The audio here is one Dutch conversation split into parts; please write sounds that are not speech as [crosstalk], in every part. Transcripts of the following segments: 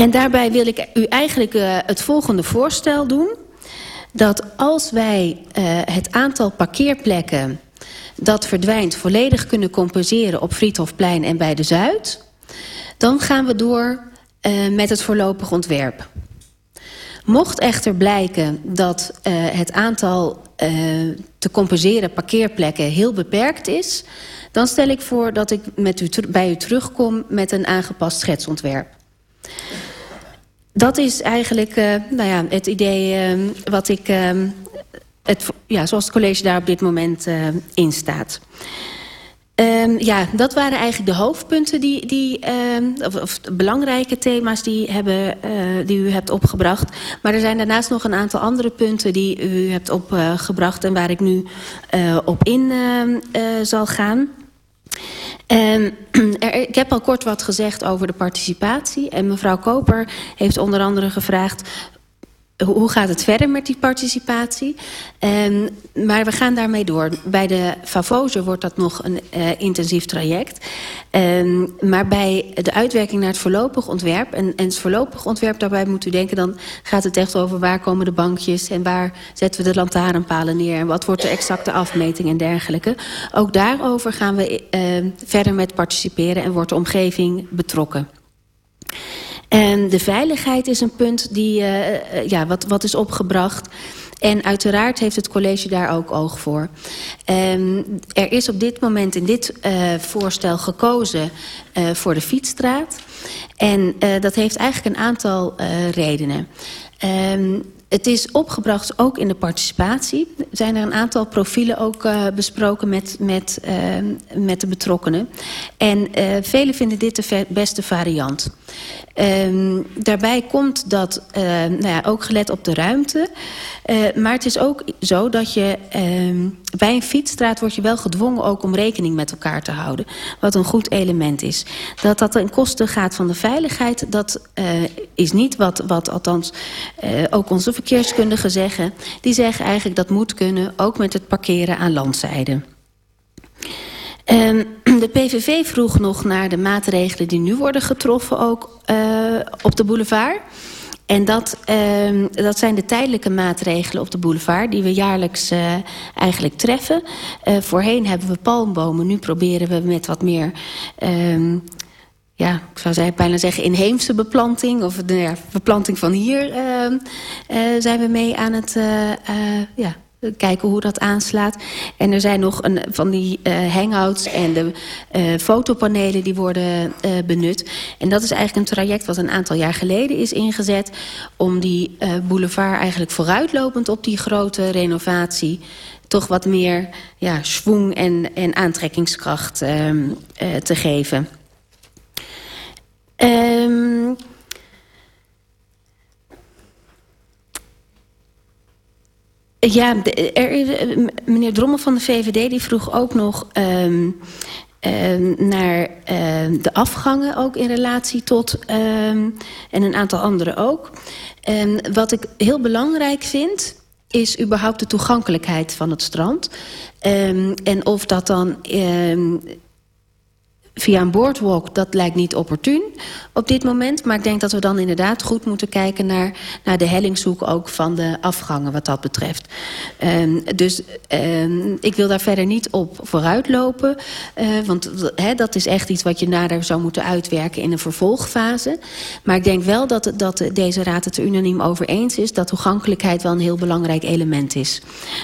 En daarbij wil ik u eigenlijk uh, het volgende voorstel doen. Dat als wij uh, het aantal parkeerplekken dat verdwijnt volledig kunnen compenseren op Friedhofplein en bij de Zuid... dan gaan we door uh, met het voorlopig ontwerp. Mocht echter blijken dat het aantal te compenseren parkeerplekken heel beperkt is... dan stel ik voor dat ik met u bij u terugkom met een aangepast schetsontwerp. Dat is eigenlijk uh, nou ja, het idee uh, wat ik, uh, het, ja, zoals het college daar op dit moment uh, in staat. Um, ja, dat waren eigenlijk de hoofdpunten die, die of, of belangrijke thema's die, hebben, uh, die u hebt opgebracht. Maar er zijn daarnaast nog een aantal andere punten die u hebt opgebracht en waar ik nu op in zal gaan. Um, [clears throat] er, ik heb al kort wat gezegd over de participatie. En mevrouw Koper heeft onder andere gevraagd hoe gaat het verder met die participatie? Um, maar we gaan daarmee door. Bij de Favose wordt dat nog een uh, intensief traject. Um, maar bij de uitwerking naar het voorlopig ontwerp... En, en het voorlopig ontwerp, daarbij moet u denken... dan gaat het echt over waar komen de bankjes... en waar zetten we de lantaarnpalen neer... en wat wordt de exacte afmeting en dergelijke. Ook daarover gaan we uh, verder met participeren... en wordt de omgeving betrokken. En de veiligheid is een punt die, uh, ja, wat, wat is opgebracht. En uiteraard heeft het college daar ook oog voor. Um, er is op dit moment in dit uh, voorstel gekozen uh, voor de fietsstraat. En dat heeft eigenlijk een aantal redenen. Um, het is opgebracht ook in de participatie. Zijn er een aantal profielen ook uh, besproken met, met, uh, met de betrokkenen. En uh, velen vinden dit de beste variant. Um, daarbij komt dat, nou ja, ook gelet op de ruimte... maar het is ook zo dat je um, bij een fietsstraat wordt je wel gedwongen ook om rekening met elkaar te houden. Wat een goed element is. Dat dat ten koste gaat van de veiligheid, dat is niet wat, wat althans ook onze verkeerskundigen zeggen... die zeggen eigenlijk dat moet kunnen, ook met het parkeren aan landzijde. Um, [clears throat] de PVV vroeg nog naar de maatregelen die nu worden getroffen... ook uh, op de boulevard... En dat, uh, dat zijn de tijdelijke maatregelen op de boulevard... die we jaarlijks uh, eigenlijk treffen. Uh, voorheen hebben we palmbomen. Nu proberen we met wat meer uh, ja, ik zou bijna zeggen inheemse beplanting. Of de ja, beplanting van hier zijn we mee aan het ja, kijken hoe dat aanslaat. En er zijn nog een, van die hangouts en de fotopanelen die worden benut. En dat is eigenlijk een traject wat een aantal jaar geleden is ingezet... om die boulevard eigenlijk vooruitlopend op die grote renovatie toch wat meer ja, schwung en, en aantrekkingskracht ehm, te geven. Um, ja, er, meneer Drommel van de VVD die vroeg ook nog um, um, naar um, de afgangen ook in relatie tot en een aantal anderen ook. Wat ik heel belangrijk vind is überhaupt de toegankelijkheid van het strand. En of dat dan via een boardwalk, dat lijkt niet opportun op dit moment. Maar ik denk dat we dan inderdaad goed moeten kijken naar, naar de hellingshoek ook van de afgangen wat dat betreft. Um, dus um, ik wil daar verder niet op vooruitlopen. Uh, want dat is echt iets wat je nader zou moeten uitwerken in een vervolgfase. Maar ik denk wel dat, dat deze raad het er unaniem over eens is... dat toegankelijkheid wel een heel belangrijk element is.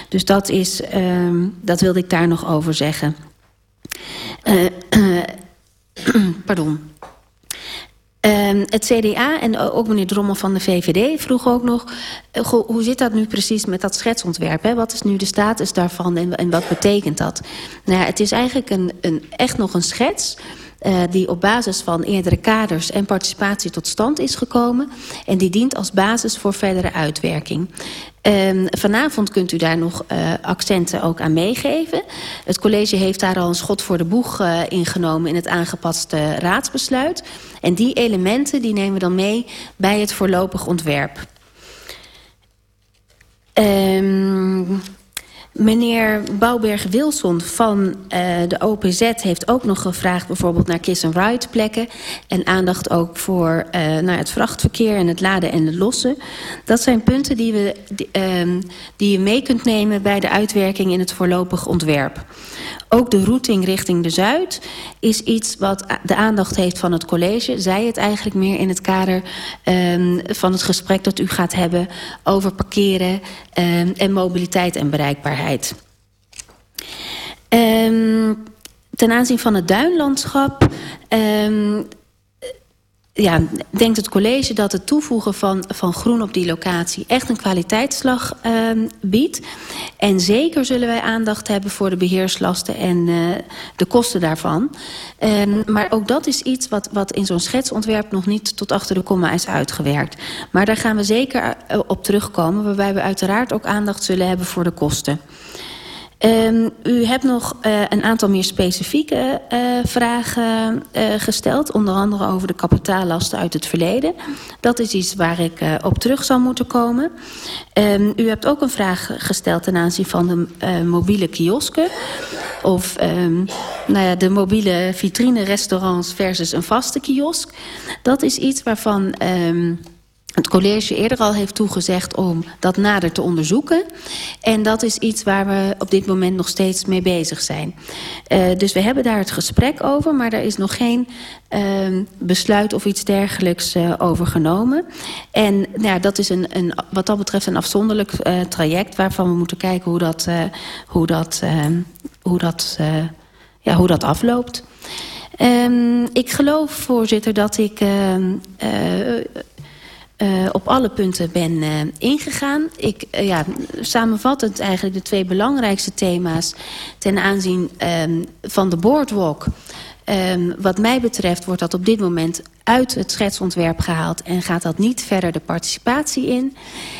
Dus dat, is, um, dat wilde ik daar nog over zeggen. Uh, uh, [clears throat] pardon. Um, het CDA en ook meneer Drommel van de VVD vroeg ook nog... Uh, hoe zit dat nu precies met dat schetsontwerp? Hè? Wat is nu de status daarvan en, en wat betekent dat? Nou ja, het is eigenlijk een, een, echt nog een schets... Uh, die op basis van eerdere kaders en participatie tot stand is gekomen. En die dient als basis voor verdere uitwerking. Um, vanavond kunt u daar nog uh, accenten ook aan meegeven. Het college heeft daar al een schot voor de boeg uh, ingenomen in het aangepaste raadsbesluit. En die elementen die nemen we dan mee bij het voorlopig ontwerp. Um, Meneer Bouwberg-Wilson van uh, de OPZ heeft ook nog gevraagd... bijvoorbeeld naar kiss-and-ride plekken... en aandacht ook voor uh, naar het vrachtverkeer en het laden en het lossen. Dat zijn punten die, we, die, die je mee kunt nemen... bij de uitwerking in het voorlopig ontwerp. Ook de routing richting de Zuid is iets wat de aandacht heeft van het college. Zij het eigenlijk meer in het kader um, van het gesprek dat u gaat hebben... over parkeren um, en mobiliteit en bereikbaarheid. Um, ten aanzien van het duinlandschap... ja, denkt het college dat het toevoegen van, van groen op die locatie echt een kwaliteitsslag uh, biedt. En zeker zullen wij aandacht hebben voor de beheerslasten en uh, de kosten daarvan. Um, maar ook dat is iets wat, wat in zo'n schetsontwerp nog niet tot achter de komma is uitgewerkt. Maar daar gaan we zeker uh, op terugkomen, waarbij we uiteraard ook aandacht zullen hebben voor de kosten. Um, u hebt nog uh, een aantal meer specifieke uh, vragen uh, gesteld. Onder andere over de kapitaallasten uit het verleden. Dat is iets waar ik op terug zal moeten komen. Um, u hebt ook een vraag gesteld ten aanzien van de mobiele kiosken. Of um, nou ja, de mobiele vitrine restaurants versus een vaste kiosk. Dat is iets waarvan... Het college eerder al heeft toegezegd om dat nader te onderzoeken. En dat is iets waar we op dit moment nog steeds mee bezig zijn. Uh, dus we hebben daar het gesprek over, maar er is nog geen uh, besluit of iets dergelijks uh, over genomen. En nou ja, dat is een, een, wat dat betreft een afzonderlijk uh, traject waarvan we moeten kijken hoe dat, hoe dat, uh, hoe dat, ja, hoe dat afloopt. Um, ik geloof, voorzitter, dat ik... Uh, op alle punten ben uh, ingegaan. Ik, uh, ja, samenvattend eigenlijk de twee belangrijkste thema's ten aanzien um, van de boardwalk. Um, wat mij betreft wordt dat op dit moment uit het schetsontwerp gehaald... en gaat dat niet verder de participatie in.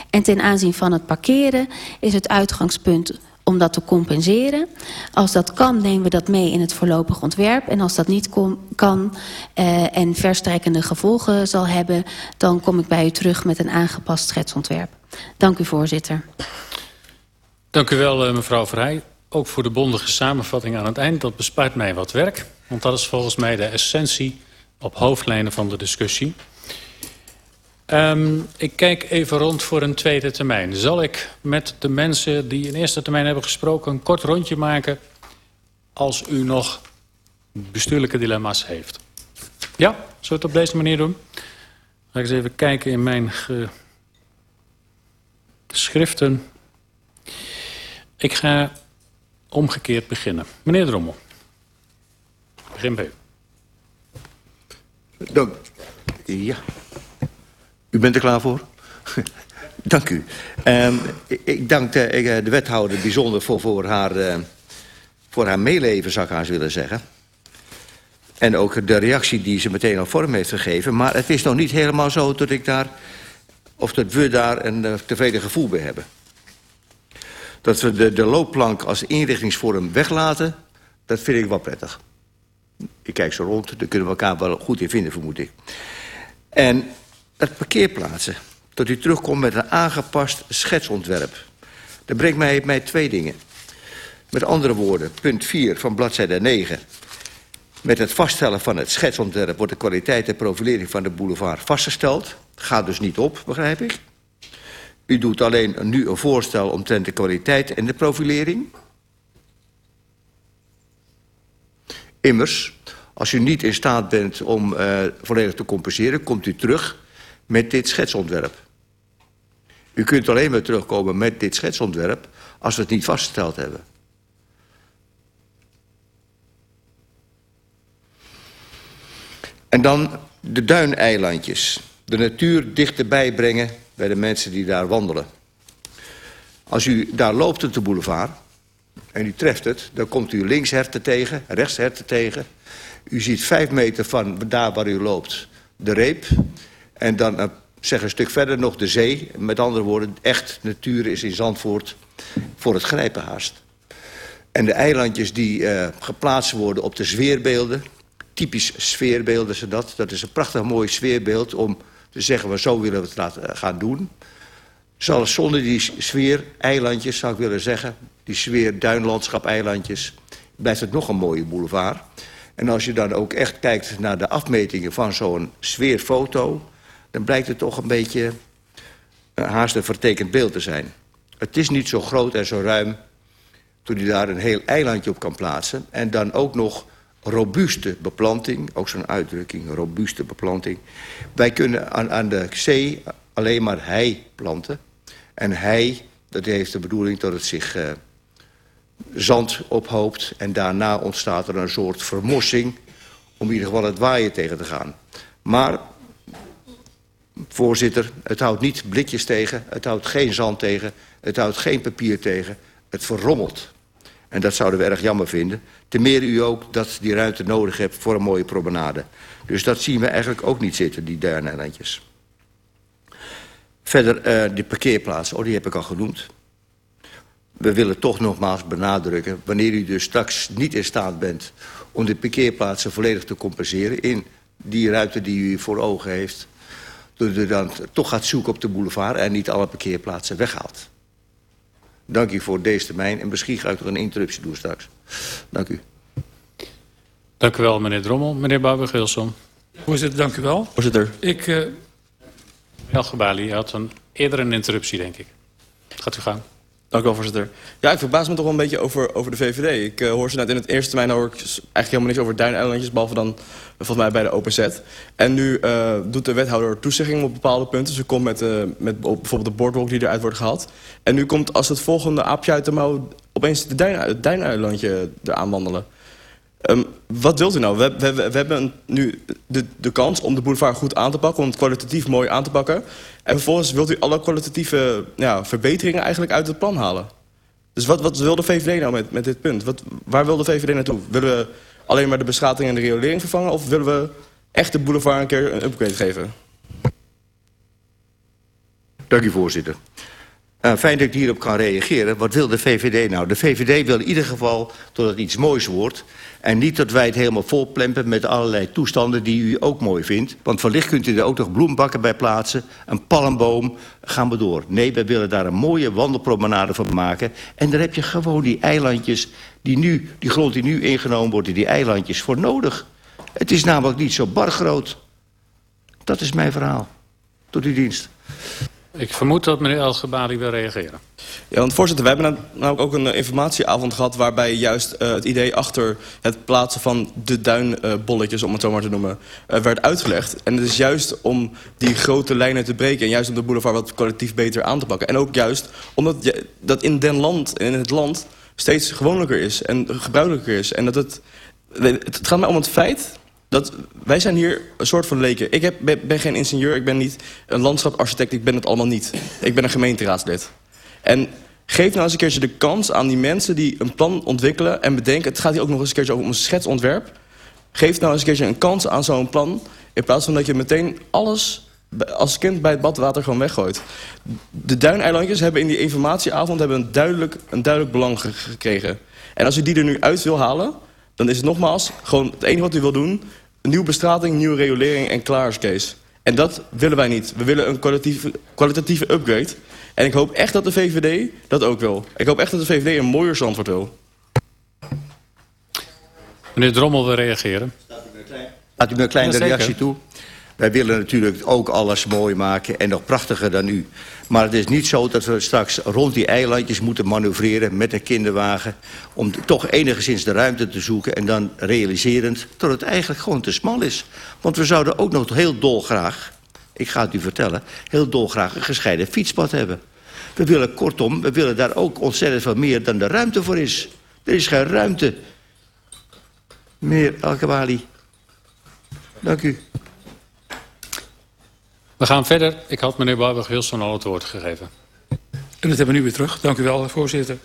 En ten aanzien van het parkeren is het uitgangspunt om dat te compenseren. Als dat kan, nemen we dat mee in het voorlopig ontwerp. En als dat niet kan uh, en verstrekkende gevolgen zal hebben... dan kom ik bij u terug met een aangepast schetsontwerp. Dank u, voorzitter. Dank u wel, mevrouw Vrij. Ook voor de bondige samenvatting aan het eind. Dat bespaart mij wat werk. Want dat is volgens mij de essentie op hoofdlijnen van de discussie. Um, ik kijk even rond voor een tweede termijn. Zal ik met de mensen die in eerste termijn hebben gesproken... een kort rondje maken als u nog bestuurlijke dilemma's heeft? Ja, zullen we het op deze manier doen? Ga ik eens even kijken in mijn schriften. Ik ga omgekeerd beginnen. Meneer Drommel. Begin bij u. Dank. Ja. U bent er klaar voor? [laughs] dank u. Um, ik dank de, de, wethouder bijzonder voor, voor, haar, uh, voor haar meeleven, zou ik haar willen zeggen. En ook de reactie die ze meteen al vorm heeft gegeven. Maar het is nog niet helemaal zo dat ik daar, of dat we daar een tevreden gevoel bij hebben. Dat we de, de loopplank als inrichtingsvorm weglaten, dat vind ik wel prettig. Ik kijk zo rond, daar kunnen we elkaar wel goed in vinden, vermoed ik. En het parkeerplaatsen. Dat u terugkomt met een aangepast schetsontwerp. Dat brengt mij, mij twee dingen. Met andere woorden, punt 4 van bladzijde 9. Met het vaststellen van het schetsontwerp wordt de kwaliteit en profilering van de boulevard vastgesteld. Gaat dus niet op, begrijp ik. U doet alleen nu een voorstel omtrent de kwaliteit en de profilering. Immers, als u niet in staat bent om uh, volledig te compenseren, komt u terug met dit schetsontwerp. U kunt alleen maar terugkomen met dit schetsontwerp als we het niet vastgesteld hebben. En dan de duineilandjes. De natuur dichterbij brengen bij de mensen die daar wandelen. Als u daar loopt op de boulevard en u treft het... dan komt u links herten tegen, rechts herten tegen. U ziet vijf meter van daar waar u loopt de reep. En dan uh, zeg een stuk verder nog de zee. Met andere woorden, echt natuur is in Zandvoort voor het grijpen haast. En de eilandjes die uh, geplaatst worden op de sfeerbeelden... typisch sfeerbeelden ze dat. Dat is een prachtig mooi sfeerbeeld om te zeggen... we zo willen we het laten gaan doen. zal zonder die sfeer eilandjes, zou ik willen zeggen... die sfeer duinlandschap eilandjes... blijft het nog een mooie boulevard. En als je dan ook echt kijkt naar de afmetingen van zo'n sfeerfoto... dan blijkt het toch een beetje uh, haast een vertekend beeld te zijn. Het is niet zo groot en zo ruim toen je daar een heel eilandje op kan plaatsen... en dan ook nog robuuste beplanting, ook zo'n uitdrukking, robuuste beplanting. Wij kunnen aan, aan de zee alleen maar hei planten. En hei, dat heeft de bedoeling dat het zich uh, zand ophoopt... en daarna ontstaat er een soort vermossing... om in ieder geval het waaien tegen te gaan. Maar, voorzitter, het houdt niet blikjes tegen... het houdt geen zand tegen, het houdt geen papier tegen... het verrommelt. En dat zouden we erg jammer vinden. Ten meer u ook dat die ruimte nodig hebt voor een mooie promenade. Dus dat zien we eigenlijk ook niet zitten, die duineilandjes. Verder uh, de parkeerplaatsen, oh, die heb ik al genoemd. We willen toch nogmaals benadrukken... wanneer u dus straks niet in staat bent... om de parkeerplaatsen volledig te compenseren... in die ruimte die u voor ogen heeft... dat u dan toch gaat zoeken op de boulevard... en niet alle parkeerplaatsen weghaalt. Dank u voor deze termijn. En misschien ga ik nog een interruptie doen straks. Dank u. Dank u wel, meneer Drommel. Meneer Bouwer-Gilson. Voorzitter, dank u wel. Voorzitter. Ik... Uh... Helge Bali had een, eerder een interruptie, denk ik. Gaat u gaan. Dank u wel, voorzitter. Ja, ik verbaas me toch wel een beetje over, over de VVD. Ik uh, hoor ze net in het eerste termijn eigenlijk helemaal niks over Duineilandjes... behalve dan volgens mij bij de OPZ. En nu uh, doet de wethouder toezeggingen op bepaalde punten. Ze komt met, met bijvoorbeeld de boardwalk die eruit wordt gehaald. En nu komt als het volgende aapje uit de mouw... opeens de het Duineilandje eraan wandelen. Um, wat wilt u nou? We, we, we hebben nu de, de kans om de boulevard goed aan te pakken... om het kwalitatief mooi aan te pakken. En vervolgens wilt u alle kwalitatieve ja, verbeteringen eigenlijk uit het plan halen. Dus wat, wat wil de VVD nou met, met dit punt? Wat, waar wil de VVD naartoe? Willen we alleen maar de bestrating en de riolering vervangen... of willen we echt de boulevard een keer een upgrade geven? Dank u, voorzitter. Uh, fijn dat ik hierop kan reageren. Wat wil de VVD nou? De VVD wil in ieder geval dat het iets moois wordt... en niet dat wij het helemaal volplempen met allerlei toestanden die u ook mooi vindt. Want wellicht kunt u er ook nog bloembakken bij plaatsen, een palmboom, gaan we door. Nee, wij willen daar een mooie wandelpromenade van maken. En daar heb je gewoon die eilandjes, die, nu, die grond die nu ingenomen wordt... die eilandjes voor nodig. Het is namelijk niet zo bar groot. Dat is mijn verhaal. Tot uw dienst. Ik vermoed dat meneer Elgebali wil reageren. Ja, want voorzitter, we hebben nou ook een informatieavond gehad... waarbij juist uh, het idee achter het plaatsen van de duinbolletjes... Om het zo maar te noemen, uh, werd uitgelegd. En het is juist om die grote lijnen te breken... en juist om de boulevard wat collectief beter aan te pakken. En ook juist omdat dat in den land, in het land steeds gewoonlijker is en gebruikelijker is. En dat het, het gaat mij om het feit wij zijn hier een soort van leken. Ik heb, ben, geen ingenieur, ik ben niet een landschapsarchitect, ik ben het allemaal niet. Ik ben een gemeenteraadslid. En geef nou eens een keertje de kans aan die mensen die een plan ontwikkelen... en bedenken, het gaat hier ook nog eens een keertje over een schetsontwerp... geef nou eens een keertje een kans aan zo'n plan... in plaats van dat je meteen alles als kind bij het badwater gewoon weggooit. De duineilandjes hebben in die informatieavond hebben een, duidelijk, een duidelijk belang gekregen. En als je die er nu uit wil halen dan is het nogmaals gewoon het enige wat u wil doen... een nieuwe bestrating, nieuwe regulering en klaar is Kees. En dat willen wij niet. We willen een kwalitatieve, kwalitatieve upgrade. En ik hoop echt dat de VVD dat ook wil. Ik hoop echt dat de VVD een mooier Zandvoort wil. Meneer Drommel wil reageren. Laat u me een kleine reactie toe. Wij willen natuurlijk ook alles mooi maken en nog prachtiger dan u. Maar het is niet zo dat we straks rond die eilandjes moeten manoeuvreren met een kinderwagen... om toch enigszins de ruimte te zoeken en dan realiserend dat het eigenlijk gewoon te smal is. Want we zouden ook nog heel dolgraag, ik ga het u vertellen... heel dolgraag een gescheiden fietspad hebben. We willen kortom, we willen daar ook ontzettend veel meer dan de ruimte voor is. Er is geen ruimte. Meneer Alkawali, dank u. We gaan verder. Ik had meneer Barbara-Wilson al het woord gegeven. En dat hebben we nu weer terug. Dank u wel, voorzitter.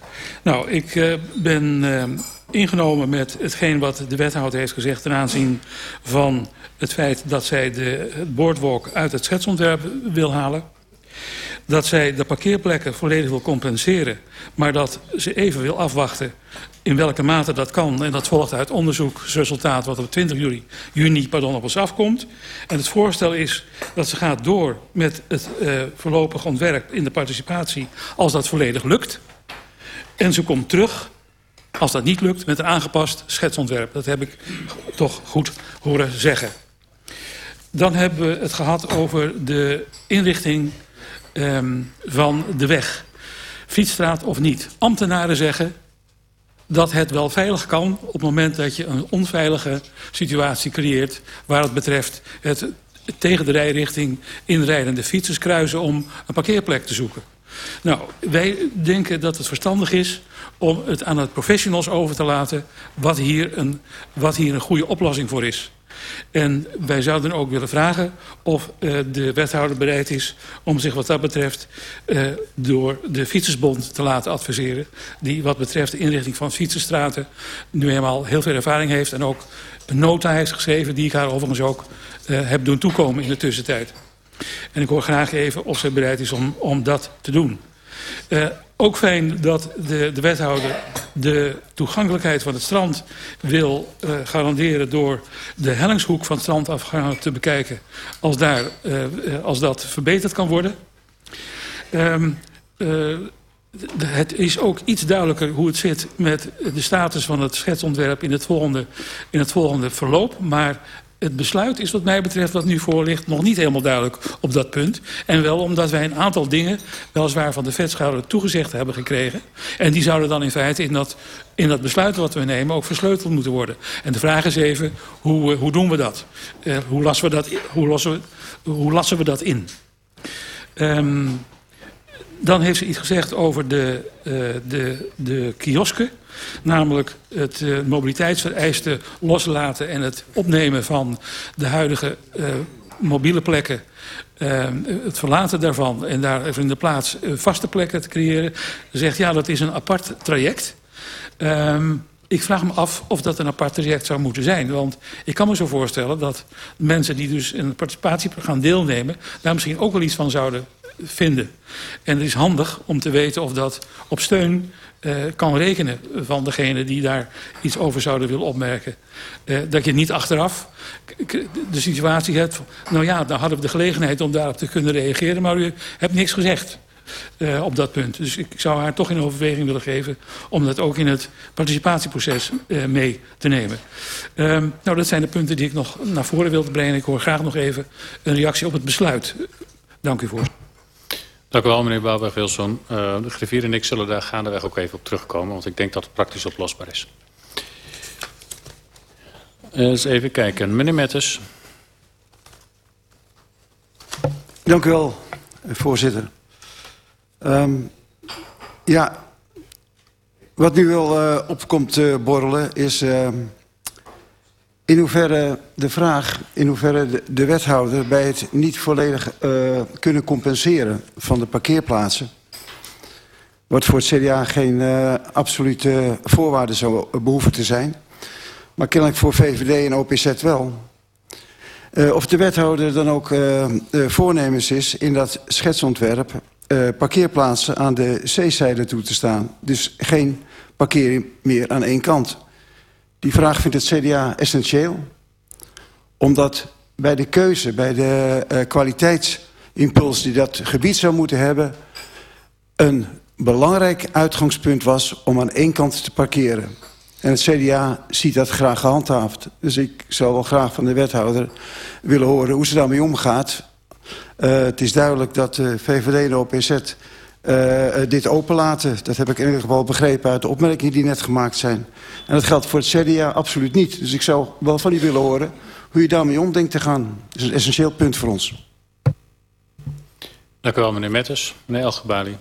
Nou, ik uh, ben uh, ingenomen met hetgeen wat de wethouder heeft gezegd... ten aanzien van het feit dat zij de, het boardwalk uit het schetsontwerp wil halen. dat zij de parkeerplekken volledig wil compenseren... maar dat ze even wil afwachten in welke mate dat kan. En dat volgt uit onderzoeksresultaat wat op 20 juli, juni pardon, op ons afkomt. En het voorstel is dat ze gaat door met het uh, voorlopig ontwerp in de participatie... als dat volledig lukt. En ze komt terug als dat niet lukt, met een aangepast schetsontwerp. Dat heb ik toch goed horen zeggen. Dan hebben we het gehad over de inrichting um, van de weg. Fietsstraat of niet. Ambtenaren zeggen dat het wel veilig kan op het moment dat je een onveilige situatie creëert... waar het betreft het tegen de rijrichting inrijdende fietsers kruisen om een parkeerplek te zoeken. Nou, wij denken dat het verstandig is om het aan het professionals over te laten... wat hier een, wat hier een goede oplossing voor is. En wij zouden ook willen vragen of uh, de wethouder bereid is... om zich wat dat betreft uh, door de Fietsersbond te laten adviseren... die wat betreft de inrichting van fietsenstraten... nu helemaal heel veel ervaring heeft... en ook een nota heeft geschreven die ik haar overigens ook uh, heb doen toekomen in de tussentijd. En ik hoor graag even of zij bereid is om, om dat te doen. Ook fijn dat de, de wethouder de toegankelijkheid van het strand wil uh, garanderen... door de hellingshoek van het strandafgang te bekijken... als, daar, uh, als dat verbeterd kan worden. Um, het is ook iets duidelijker hoe het zit met de status van het schetsontwerp in het volgende, in het volgende verloop. Maar het besluit is wat mij betreft wat nu voor ligt nog niet helemaal duidelijk op dat punt. En wel omdat wij een aantal dingen weliswaar van de vetschouder toegezegd hebben gekregen. En die zouden dan in feite in dat, in dat besluit wat we nemen ook versleuteld moeten worden. En de vraag is even, hoe, hoe doen we dat? Uh, hoe, lassen we dat hoe, lossen we, hoe lassen we dat in? Dan heeft ze iets gezegd over de, uh, de, de kiosken. Namelijk het uh, mobiliteitsvereisten loslaten en het opnemen van de huidige uh, mobiele plekken. Het verlaten daarvan en daar even in de plaats vaste plekken te creëren. Zegt ja, dat is een apart traject. Um, ik vraag me af of dat een apart traject zou moeten zijn. Want ik kan me zo voorstellen dat mensen die dus in het participatieprogramma deelnemen... daar misschien ook wel iets van zouden vinden. En het is handig om te weten of dat op steun uh, kan rekenen van degene die daar iets over zouden willen opmerken. Uh, dat je niet achteraf de situatie hebt nou ja, dan hadden we de gelegenheid om daarop te kunnen reageren, maar u hebt niks gezegd. Uh, op dat punt. Dus ik zou haar toch in overweging willen geven... om dat ook in het participatieproces uh, mee te nemen. Uh, nou, dat zijn de punten die ik nog naar voren wilde brengen. Ik hoor graag nog even een reactie op het besluit. Dank u voor. Dank u wel, meneer Bouwberg-Wilson. Uh, de griffier en ik zullen daar gaandeweg ook even op terugkomen... want ik denk dat het praktisch oplosbaar is. Uh, eens even kijken. Meneer Metters. Dank u wel, voorzitter. Um, ja, wat nu wel uh, opkomt borrelen is... Uh, in hoeverre de vraag, in hoeverre de, de wethouder bij het niet volledig uh, kunnen compenseren van de parkeerplaatsen, wat voor het CDA geen uh, absolute voorwaarde zou behoeven te zijn, maar kennelijk voor VVD en OPZ wel. Uh, of de wethouder dan ook voornemens is in dat schetsontwerp parkeerplaatsen aan de zeezijde toe te staan. Dus geen parkering meer aan één kant. Die vraag vindt het CDA essentieel. Omdat bij de keuze, bij de uh, kwaliteitsimpuls die dat gebied zou moeten hebben... een belangrijk uitgangspunt was om aan één kant te parkeren. En het CDA ziet dat graag gehandhaafd. Dus ik zou wel graag van de wethouder willen horen hoe ze daarmee omgaat. Uh, het is duidelijk dat de VVD en de OPZ uh, dit openlaten. Dat heb ik in ieder geval begrepen uit de opmerkingen die net gemaakt zijn. En dat geldt voor het CDA absoluut niet. Dus ik zou wel van u willen horen hoe je daarmee om denkt te gaan. Dat is een essentieel punt voor ons. Dank u wel, meneer Metters. Meneer Elgebali.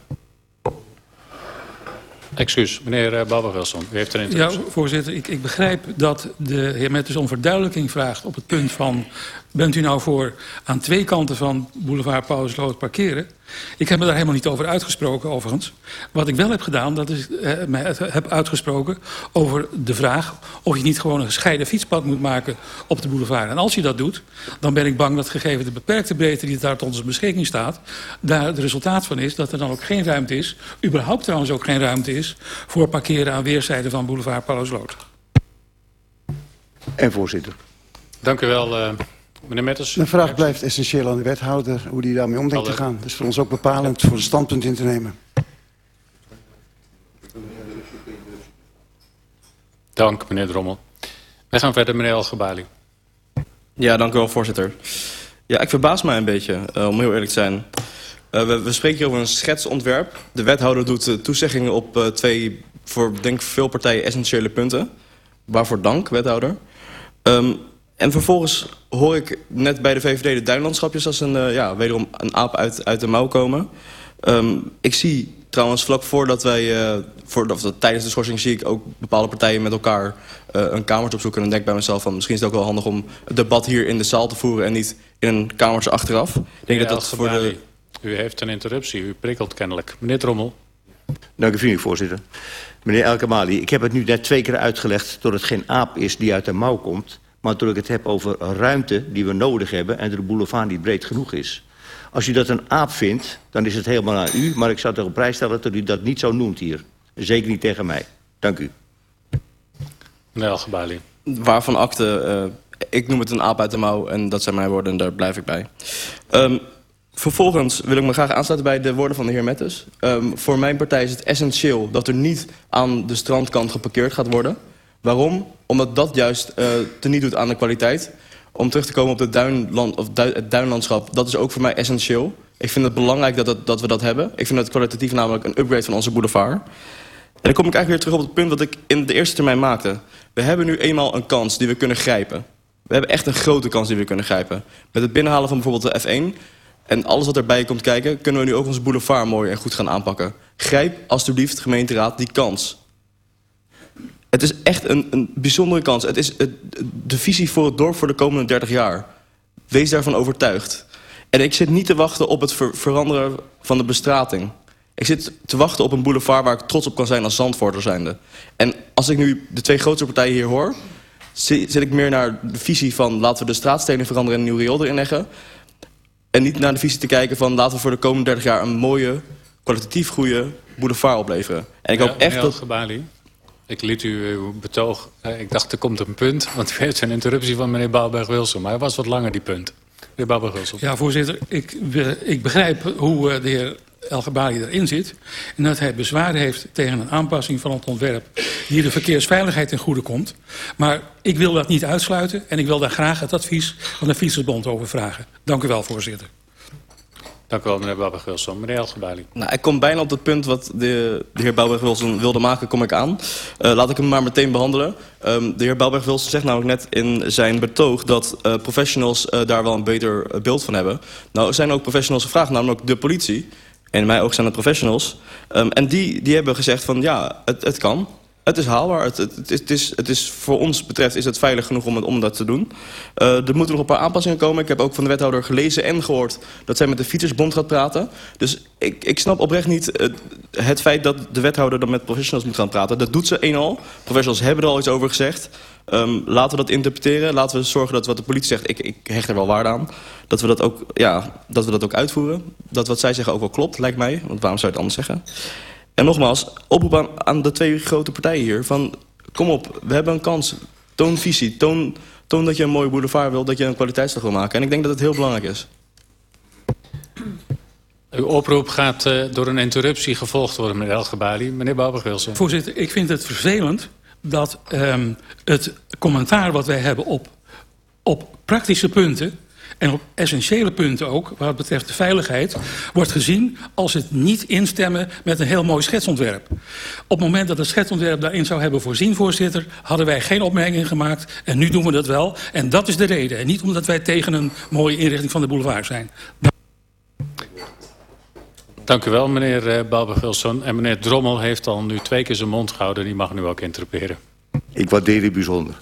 Excuus, meneer uh, Babber-Wilson, u heeft er een Ja, voorzitter, ik, ik begrijp dat de heer Metters om verduidelijking vraagt op het punt van Bent u nou voor aan twee kanten van boulevard Paulusloot parkeren? Ik heb me daar helemaal niet over uitgesproken, overigens. Wat ik wel heb gedaan, dat is eh, mij heb uitgesproken over de vraag... of je niet gewoon een gescheiden fietspad moet maken op de boulevard. En als je dat doet, dan ben ik bang dat gegeven de beperkte breedte... die daar tot onze beschikking staat, daar het resultaat van is... dat er dan ook geen ruimte is, überhaupt trouwens ook geen ruimte is... voor parkeren aan weerszijden van boulevard Paulusloot. En voorzitter. Dank u wel, uh, meneer Metters. De vraag blijft essentieel aan de wethouder, hoe die daarmee om denkt te gaan. Dus voor ons ook bepalend voor een standpunt in te nemen. Dank, meneer Drommel. Wij gaan verder, meneer Algebali. Ja, dank u wel, voorzitter. Ja, ik verbaas mij een beetje, uh, om heel eerlijk te zijn. Uh, we, we, spreken hier over een schetsontwerp. De wethouder doet uh, toezeggingen op twee, voor denk veel partijen, essentiële punten. Waarvoor dank, wethouder. Um, en vervolgens hoor ik net bij de VVD de duinlandschapjes als een, uh, ja, wederom een aap uit, uit de mouw komen. Um, ik zie trouwens vlak voordat wij, uh, voor, of, tijdens de schorsing zie ik ook bepaalde partijen met elkaar uh, een kamertje opzoeken. En denk bij mezelf van misschien is het ook wel handig om het debat hier in de zaal te voeren en niet in een kamertje achteraf. Ik denk dat dat voor de... U heeft een interruptie, u prikkelt kennelijk. Meneer Trommel. Dank u vriendelijk, voorzitter. Meneer Elkamali, ik heb het nu net twee keer uitgelegd... dat het geen aap is die uit de mouw komt... maar dat ik het heb over ruimte die we nodig hebben... en de boulevard niet breed genoeg is. Als u dat een aap vindt, dan is het helemaal aan u... maar ik zou toch op prijs stellen dat u dat niet zo noemt hier. Zeker niet tegen mij. Dank u. Meneer Algebali. Waarvan akte... Uh, ik noem het een aap uit de mouw en dat zijn mijn woorden en daar blijf ik bij. Um, Vervolgens wil ik me graag aansluiten bij de woorden van de heer Mettes. Um, voor mijn partij is het essentieel dat er niet aan de strandkant geparkeerd gaat worden. Waarom? Omdat dat juist uh, teniet doet aan de kwaliteit. Om terug te komen op het, duinland, of het duinlandschap, dat is ook voor mij essentieel. Ik vind het belangrijk dat, dat, dat we dat hebben. Ik vind het kwalitatief namelijk een upgrade van onze boulevard. En dan kom ik eigenlijk weer terug op het punt wat ik in de eerste termijn maakte. We hebben nu eenmaal een kans die we kunnen grijpen. We hebben echt een grote kans die we kunnen grijpen. Met het binnenhalen van bijvoorbeeld de F1 en alles wat erbij komt kijken... kunnen we nu ook onze boulevard mooi en goed gaan aanpakken. Grijp alstublieft, gemeenteraad, die kans. Het is echt een, een bijzondere kans. Het is de visie voor het dorp voor de komende 30 jaar. Wees daarvan overtuigd. En ik zit niet te wachten op het ver veranderen van de bestrating. Ik zit te wachten op een boulevard waar ik trots op kan zijn als Zandvoorter zijnde. En als ik nu de twee grootste partijen hier hoor... zit ik meer naar de visie van laten we de straatstenen veranderen en een nieuw riool erin leggen... En niet naar de visie te kijken van laten we voor de komende 30 jaar een mooie, kwalitatief goede boulevard opleveren. En ik hoop echt dat... ik liet u uw betoog. Ik dacht er komt een punt, want u heeft een interruptie van meneer Bouwberg-Wilson. Maar hij was wat langer die punt. Meneer Bouwberg-Wilson. Ja, voorzitter. Ik, ik begrijp hoe de heer El Gabali erin zit. En dat hij bezwaar heeft tegen een aanpassing van het ontwerp... die de verkeersveiligheid ten goede komt. Maar ik wil dat niet uitsluiten. En ik wil daar graag het advies van de Fietsersbond over vragen. Dank u wel, voorzitter. Dank u wel, meneer Babberg-Wilson. Meneer El Nou, ik kom bijna op het punt wat de, de heer Babberg-Wilson wilde maken, kom ik aan. Uh, laat ik hem maar meteen behandelen. Um, de heer Babberg-Wilson zegt namelijk net in zijn betoog... dat uh, professionals uh, daar wel een beter beeld van hebben. Nou, zijn ook professionals gevraagd, namelijk de politie... En in mijn oog zijn het professionals. Um, en die, die hebben gezegd van ja, het, het kan. Het is haalbaar. Het, het, is, het is, voor ons betreft is het veilig genoeg om, om dat te doen. Uh, er moeten nog een paar aanpassingen komen. Ik heb ook van de wethouder gelezen en gehoord... dat zij met de Fietsersbond gaat praten. Dus ik, ik snap oprecht niet het feit dat de wethouder... dan met professionals moet gaan praten. Dat doet ze eenal. Professionals hebben er al iets over gezegd. Um, laten we dat interpreteren. Laten we zorgen dat wat de politie zegt... ik, ik hecht er wel waarde aan. Dat we dat, ook, ja, dat we dat ook uitvoeren. Dat wat zij zeggen ook wel klopt, lijkt mij. Want waarom zou je het anders zeggen? En nogmaals, oproep aan, aan de twee grote partijen hier. Van, kom op, we hebben een kans. Toon visie, toon, toon dat je een mooie boulevard wil... dat je een kwaliteitsdag wil maken. En ik denk dat het heel belangrijk is. Uw oproep gaat uh, door een interruptie gevolgd worden, meneer Elgebali. Meneer Bouwberg-Wilson. Voorzitter, ik vind het vervelend dat um, het commentaar wat wij hebben op, op praktische punten en op essentiële punten ook, wat betreft de veiligheid, wordt gezien als het niet instemmen met een heel mooi schetsontwerp. Op het moment dat het schetsontwerp daarin zou hebben voorzien, voorzitter, hadden wij geen opmerking gemaakt. En nu doen we dat wel. En dat is de reden. En niet omdat wij tegen een mooie inrichting van de boulevard zijn. Dank u wel, meneer uh, Balberg-Wilson. En meneer Drommel heeft al nu twee keer zijn mond gehouden. Die mag nu ook interpreteren. Ik waardeer u bijzonder.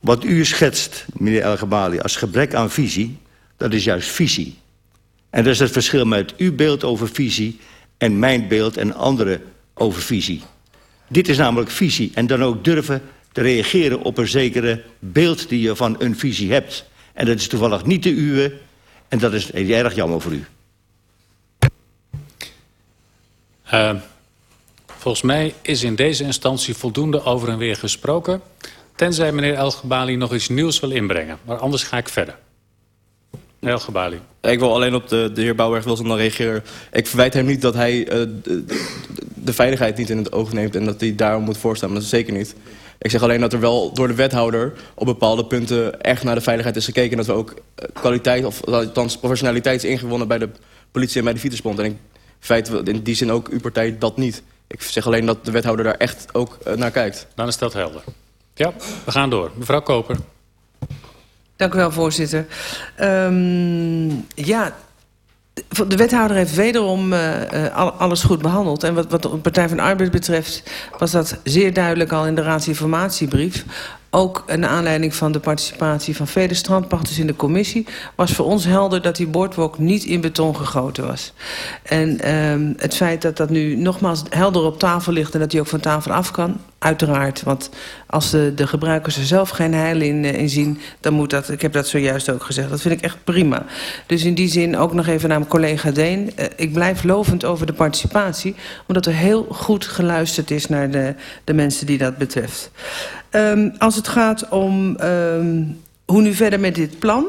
Wat u schetst, meneer El Gabali, als gebrek aan visie... dat is juist visie. En dat is het verschil met uw beeld over visie... en mijn beeld en andere over visie. Dit is namelijk visie. En dan ook durven te reageren op een zekere beeld die je van een visie hebt. En dat is toevallig niet de uwe. En dat is erg jammer voor u. Uh, volgens mij is in deze instantie voldoende over en weer gesproken. Tenzij meneer Elgebali nog iets nieuws wil inbrengen. Maar anders ga ik verder. Meneer Elgebali. Ik wil alleen op de, de heer Bouwberg Wilson dan reageren. Ik verwijt hem niet dat hij uh, de, de, veiligheid niet in het oog neemt... en dat hij daarom moet voorstaan. Dat is zeker niet. Ik zeg alleen dat er wel door de wethouder op bepaalde punten echt naar de veiligheid is gekeken. En dat we ook eh, kwaliteit, of althans professionaliteit is ingewonnen bij de politie en bij de Fietsersbond. En ik feit in die zin ook uw partij dat niet. Ik zeg alleen dat de wethouder daar echt ook uh, naar kijkt. Dan is dat helder. Ja, we gaan door. Mevrouw Koper. Dank u wel, voorzitter. Um, ja, de wethouder heeft wederom uh, alles goed behandeld. En wat, wat de Partij van Arbeid betreft was dat zeer duidelijk al in de raadsinformatiebrief. Ook naar aanleiding van de participatie van vele strandpachters in de commissie... was voor ons helder dat die boardwalk niet in beton gegoten was. En um, het feit dat dat nu nogmaals helder op tafel ligt... en dat die ook van tafel af kan, uiteraard. Want als de, de gebruikers er zelf geen heil in, uh, in zien... dan moet dat, ik heb dat zojuist ook gezegd, dat vind ik echt prima. Dus in die zin ook nog even naar mijn collega Deen. Uh, ik blijf lovend over de participatie... omdat er heel goed geluisterd is naar de, de mensen die dat betreft. Um, als het gaat om um, hoe nu verder met dit plan...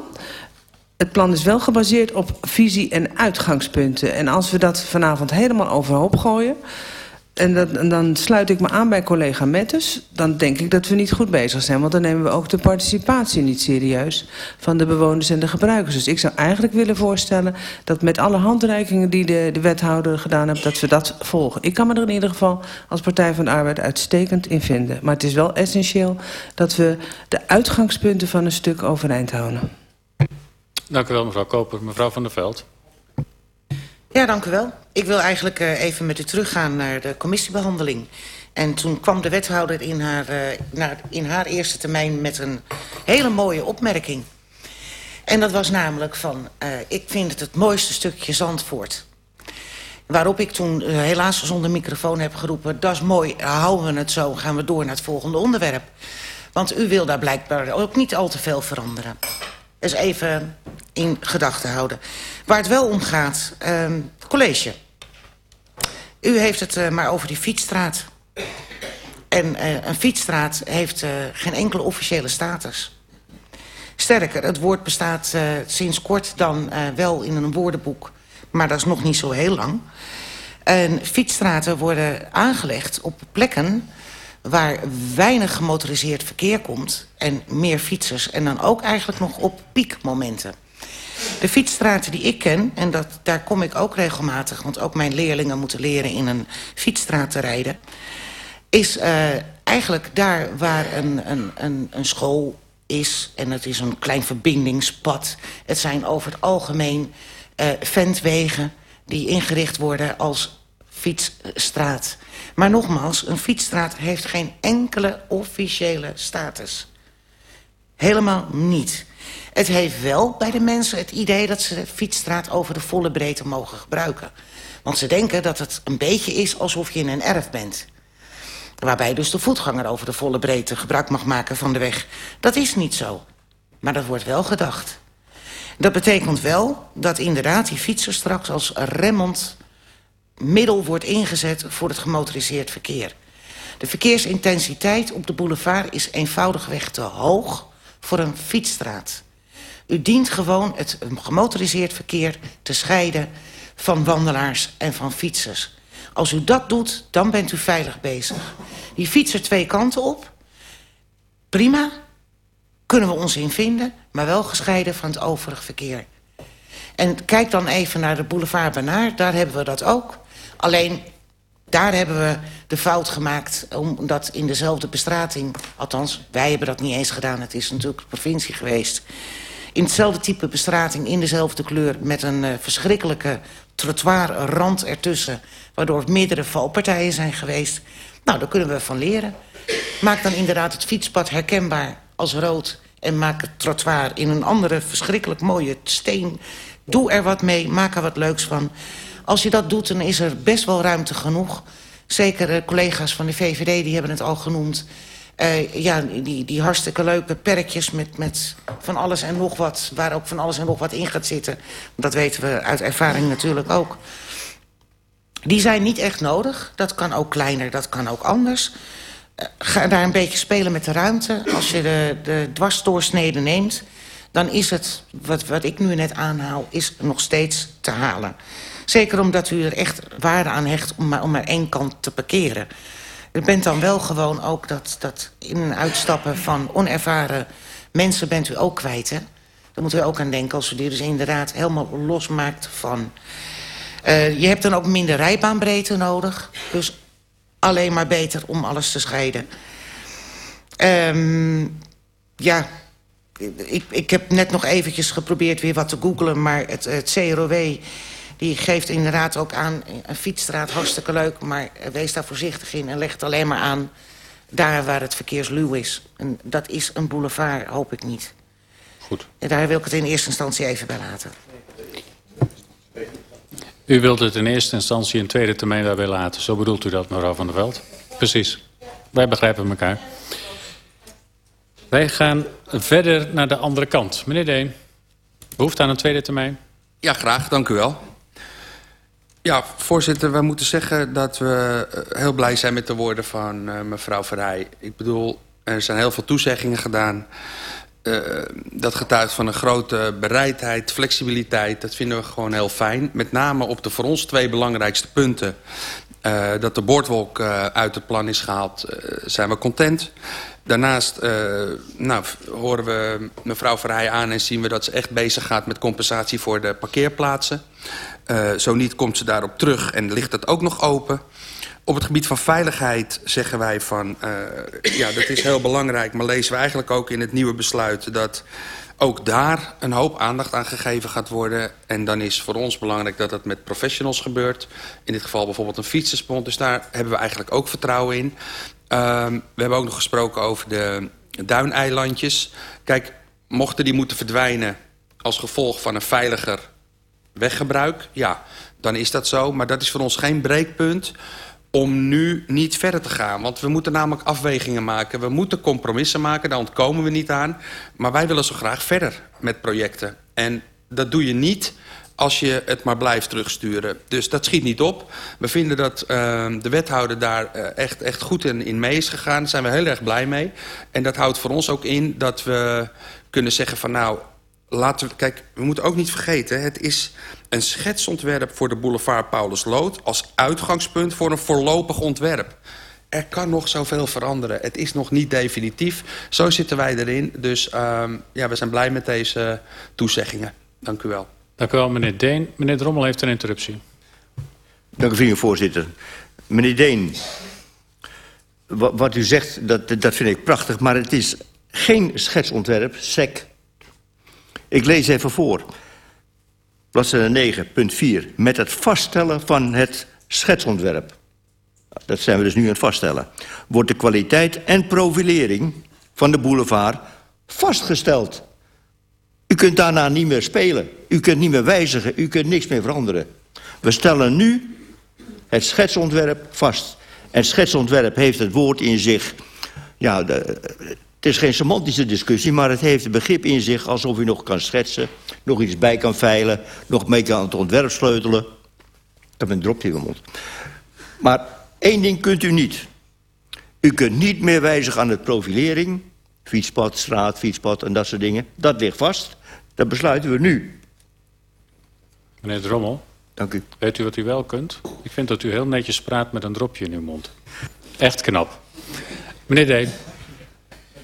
Het plan is wel gebaseerd op visie en uitgangspunten. En als we dat vanavond helemaal overhoop gooien... En, dat, en dan sluit ik me aan bij collega Mettes... dan denk ik dat we niet goed bezig zijn. Want dan nemen we ook de participatie niet serieus... van de bewoners en de gebruikers. Dus ik zou eigenlijk willen voorstellen... dat met alle handreikingen die de, de wethouder gedaan heeft... dat we dat volgen. Ik kan me er in ieder geval als Partij van de Arbeid uitstekend in vinden. Maar het is wel essentieel dat we de uitgangspunten van een stuk overeind houden. Dank u wel, mevrouw Koper. Mevrouw van der Veld. Ja, dank u wel. Ik wil eigenlijk uh, even met u teruggaan naar de commissiebehandeling. En toen kwam de wethouder in haar, naar, in haar eerste termijn met een hele mooie opmerking. En dat was namelijk van, uh, ik vind het het mooiste stukje Zandvoort. Waarop ik toen helaas zonder microfoon heb geroepen... dat is mooi, houden we het zo, gaan we door naar het volgende onderwerp. Want u wil daar blijkbaar ook niet al te veel veranderen. Dus even in gedachten houden. Waar het wel om gaat, uh, college. U heeft het uh, maar over die fietsstraat. En uh, een fietsstraat heeft uh, geen enkele officiële status. Sterker, het woord bestaat sinds kort dan wel in een woordenboek. Maar dat is nog niet zo heel lang. En fietsstraten worden aangelegd op plekken waar weinig gemotoriseerd verkeer komt... en meer fietsers en dan ook eigenlijk nog op piekmomenten. De fietsstraten die ik ken, en dat, daar kom ik ook regelmatig... want ook mijn leerlingen moeten leren in een fietsstraat te rijden... is uh, eigenlijk daar waar een, een, een, een school is... en het is een klein verbindingspad. Het zijn over het algemeen uh, ventwegen die ingericht worden als fietsstraat. Maar nogmaals, een fietsstraat heeft geen enkele officiële status. Helemaal niet. Het heeft wel bij de mensen het idee dat ze de fietsstraat over de volle breedte mogen gebruiken. Want ze denken dat het een beetje is alsof je in een erf bent. Waarbij dus de voetganger over de volle breedte gebruik mag maken van de weg. Dat is niet zo. Maar dat wordt wel gedacht. Dat betekent wel dat inderdaad die fietser straks als remmend middel wordt ingezet voor het gemotoriseerd verkeer. De verkeersintensiteit op de boulevard is eenvoudigweg te hoog voor een fietsstraat. U dient gewoon het gemotoriseerd verkeer te scheiden van wandelaars en van fietsers. Als u dat doet, dan bent u veilig bezig. Die fietser twee kanten op. Prima. Kunnen we ons in vinden, maar wel gescheiden van het overig verkeer. En kijk dan even naar de boulevard Banaar, daar hebben we dat ook. Alleen, daar hebben we de fout gemaakt omdat in dezelfde bestrating... althans, wij hebben dat niet eens gedaan, het is natuurlijk de provincie geweest... in hetzelfde type bestrating, in dezelfde kleur... met een uh, verschrikkelijke trottoirrand ertussen... waardoor meerdere valpartijen zijn geweest. Nou, daar kunnen we van leren. Maak dan inderdaad het fietspad herkenbaar als rood... en maak het trottoir in een andere verschrikkelijk mooie steen. Doe er wat mee, maak er wat leuks van. Als je dat doet, dan is er best wel ruimte genoeg. Zeker de collega's van de VVD, die hebben het al genoemd... Uh, ja, die, die hartstikke leuke perkjes met, met van alles en nog wat... waar ook van alles en nog wat in gaat zitten. Dat weten we uit ervaring natuurlijk ook. Die zijn niet echt nodig. Dat kan ook kleiner, dat kan ook anders. Uh, ga daar een beetje spelen met de ruimte. Als je de, de dwarsdoorsnede neemt... dan is het, wat, wat ik nu net aanhaal, is nog steeds te halen. Zeker omdat u er echt waarde aan hecht om maar, om maar één kant te parkeren. U bent dan wel gewoon ook dat, dat in- en uitstappen van onervaren mensen bent u ook kwijt, hè? Daar moeten we ook aan denken als u die dus inderdaad helemaal losmaakt van... Uh, je hebt dan ook minder rijbaanbreedte nodig. Dus alleen maar beter om alles te scheiden. Um, ja, ik, ik heb net nog eventjes geprobeerd weer wat te googlen... maar het, het CROW die geeft inderdaad ook aan... een fietsstraat hartstikke leuk, maar wees daar voorzichtig in... en leg het alleen maar aan daar waar het verkeersluw is. En dat is een boulevard, hoop ik niet. Goed. En daar wil ik het in eerste instantie even bij laten. U wilt het in eerste instantie in tweede termijn daarbij laten. Zo bedoelt u dat, mevrouw Van der Veld? Precies. Wij begrijpen elkaar. Wij gaan verder naar de andere kant. Meneer Deen, behoefte aan een tweede termijn? Ja, graag. Dank u wel. Ja, voorzitter, wij moeten zeggen dat we heel blij zijn met de woorden van uh, mevrouw Verheij. Ik bedoel, er zijn heel veel toezeggingen gedaan. Uh, dat getuigt van een grote bereidheid, flexibiliteit. Dat vinden we gewoon heel fijn. Met name op de voor ons twee belangrijkste punten. Uh, dat de boordwolk uh, uit het plan is gehaald, zijn we content. Daarnaast nou, horen we mevrouw Verheij aan en zien we dat ze echt bezig gaat met compensatie voor de parkeerplaatsen. Zo niet komt ze daarop terug en ligt dat ook nog open. Op het gebied van veiligheid zeggen wij van... Uh, ja, dat is heel belangrijk, maar lezen we eigenlijk ook in het nieuwe besluit... dat ook daar een hoop aandacht aan gegeven gaat worden. En dan is voor ons belangrijk dat dat met professionals gebeurt. In dit geval bijvoorbeeld een fietsenspont. Dus daar hebben we eigenlijk ook vertrouwen in. Uh, we hebben ook nog gesproken over de duineilandjes. Kijk, mochten die moeten verdwijnen als gevolg van een veiliger weggebruik... ja, dan is dat zo. Maar dat is voor ons geen breekpunt om nu niet verder te gaan. Want we moeten namelijk afwegingen maken. We moeten compromissen maken, daar ontkomen we niet aan. Maar wij willen zo graag verder met projecten. En dat doe je niet als je het maar blijft terugsturen. Dus dat schiet niet op. We vinden dat uh, de wethouder daar uh, echt, echt goed in, in mee is gegaan. Daar zijn we heel erg blij mee. En dat houdt voor ons ook in dat we kunnen zeggen van... nou, laten we... Kijk, we moeten ook niet vergeten... het is een schetsontwerp voor de boulevard Paulus Lood... als uitgangspunt voor een voorlopig ontwerp. Er kan nog zoveel veranderen. Het is nog niet definitief. Zo zitten wij erin. Dus um, ja, we zijn blij met deze toezeggingen. Dank u wel. Dank u wel, meneer Deen. Meneer Drommel heeft een interruptie. Dank u, vriend, voorzitter. Meneer Deen, wat u zegt, dat, dat vind ik prachtig... maar het is geen schetsontwerp, SEC. Ik lees even voor bladzijde 9, punt 4... met het vaststellen van het schetsontwerp... dat zijn we dus nu aan het vaststellen... wordt de kwaliteit en profilering van de boulevard vastgesteld. U kunt daarna niet meer spelen. U kunt niet meer wijzigen. U kunt niks meer veranderen. We stellen nu het schetsontwerp vast. Het schetsontwerp heeft het woord in zich... Ja, de, het is geen semantische discussie, maar het heeft een begrip in zich... alsof u nog kan schetsen, nog iets bij kan veilen... nog mee kan het ontwerp sleutelen. Ik heb een dropje in mijn mond. Maar één ding kunt u niet. U kunt niet meer wijzigen aan de profilering... fietspad, straat, fietspad en dat soort dingen. Dat ligt vast. Dat besluiten we nu. Meneer Drommel. Dank u. Weet u wat u wel kunt? Ik vind dat u heel netjes praat met een dropje in uw mond. Echt knap. Meneer Deen.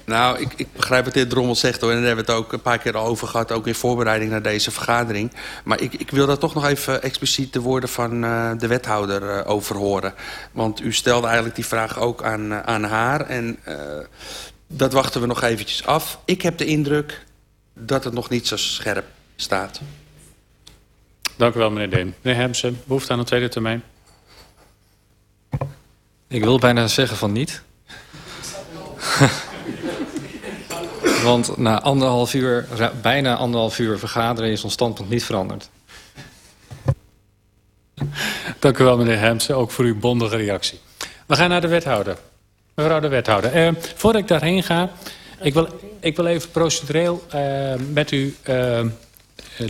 Nou, ik, ik begrijp wat de heer Drommel zegt hoor. En daar hebben we het ook een paar keer al over gehad. Ook in voorbereiding naar deze vergadering. Maar ik, ik wil daar toch nog even expliciet de woorden van uh, de wethouder uh, over horen. Want u stelde eigenlijk die vraag ook aan, uh, aan haar. En dat wachten we nog eventjes af. Ik heb de indruk dat het nog niet zo scherp staat. Dank u wel, meneer Deen. Meneer Hemsen, behoefte aan een tweede termijn? Ik wil bijna zeggen van niet. [laughs] Want na anderhalf uur, bijna anderhalf uur vergaderen is ons standpunt niet veranderd. Dank u wel, meneer Hemsen, ook voor uw bondige reactie. We gaan naar de wethouder. Mevrouw de wethouder. Eh, voordat ik daarheen ga, ik wil, ik wil even procedureel uh, met u uh,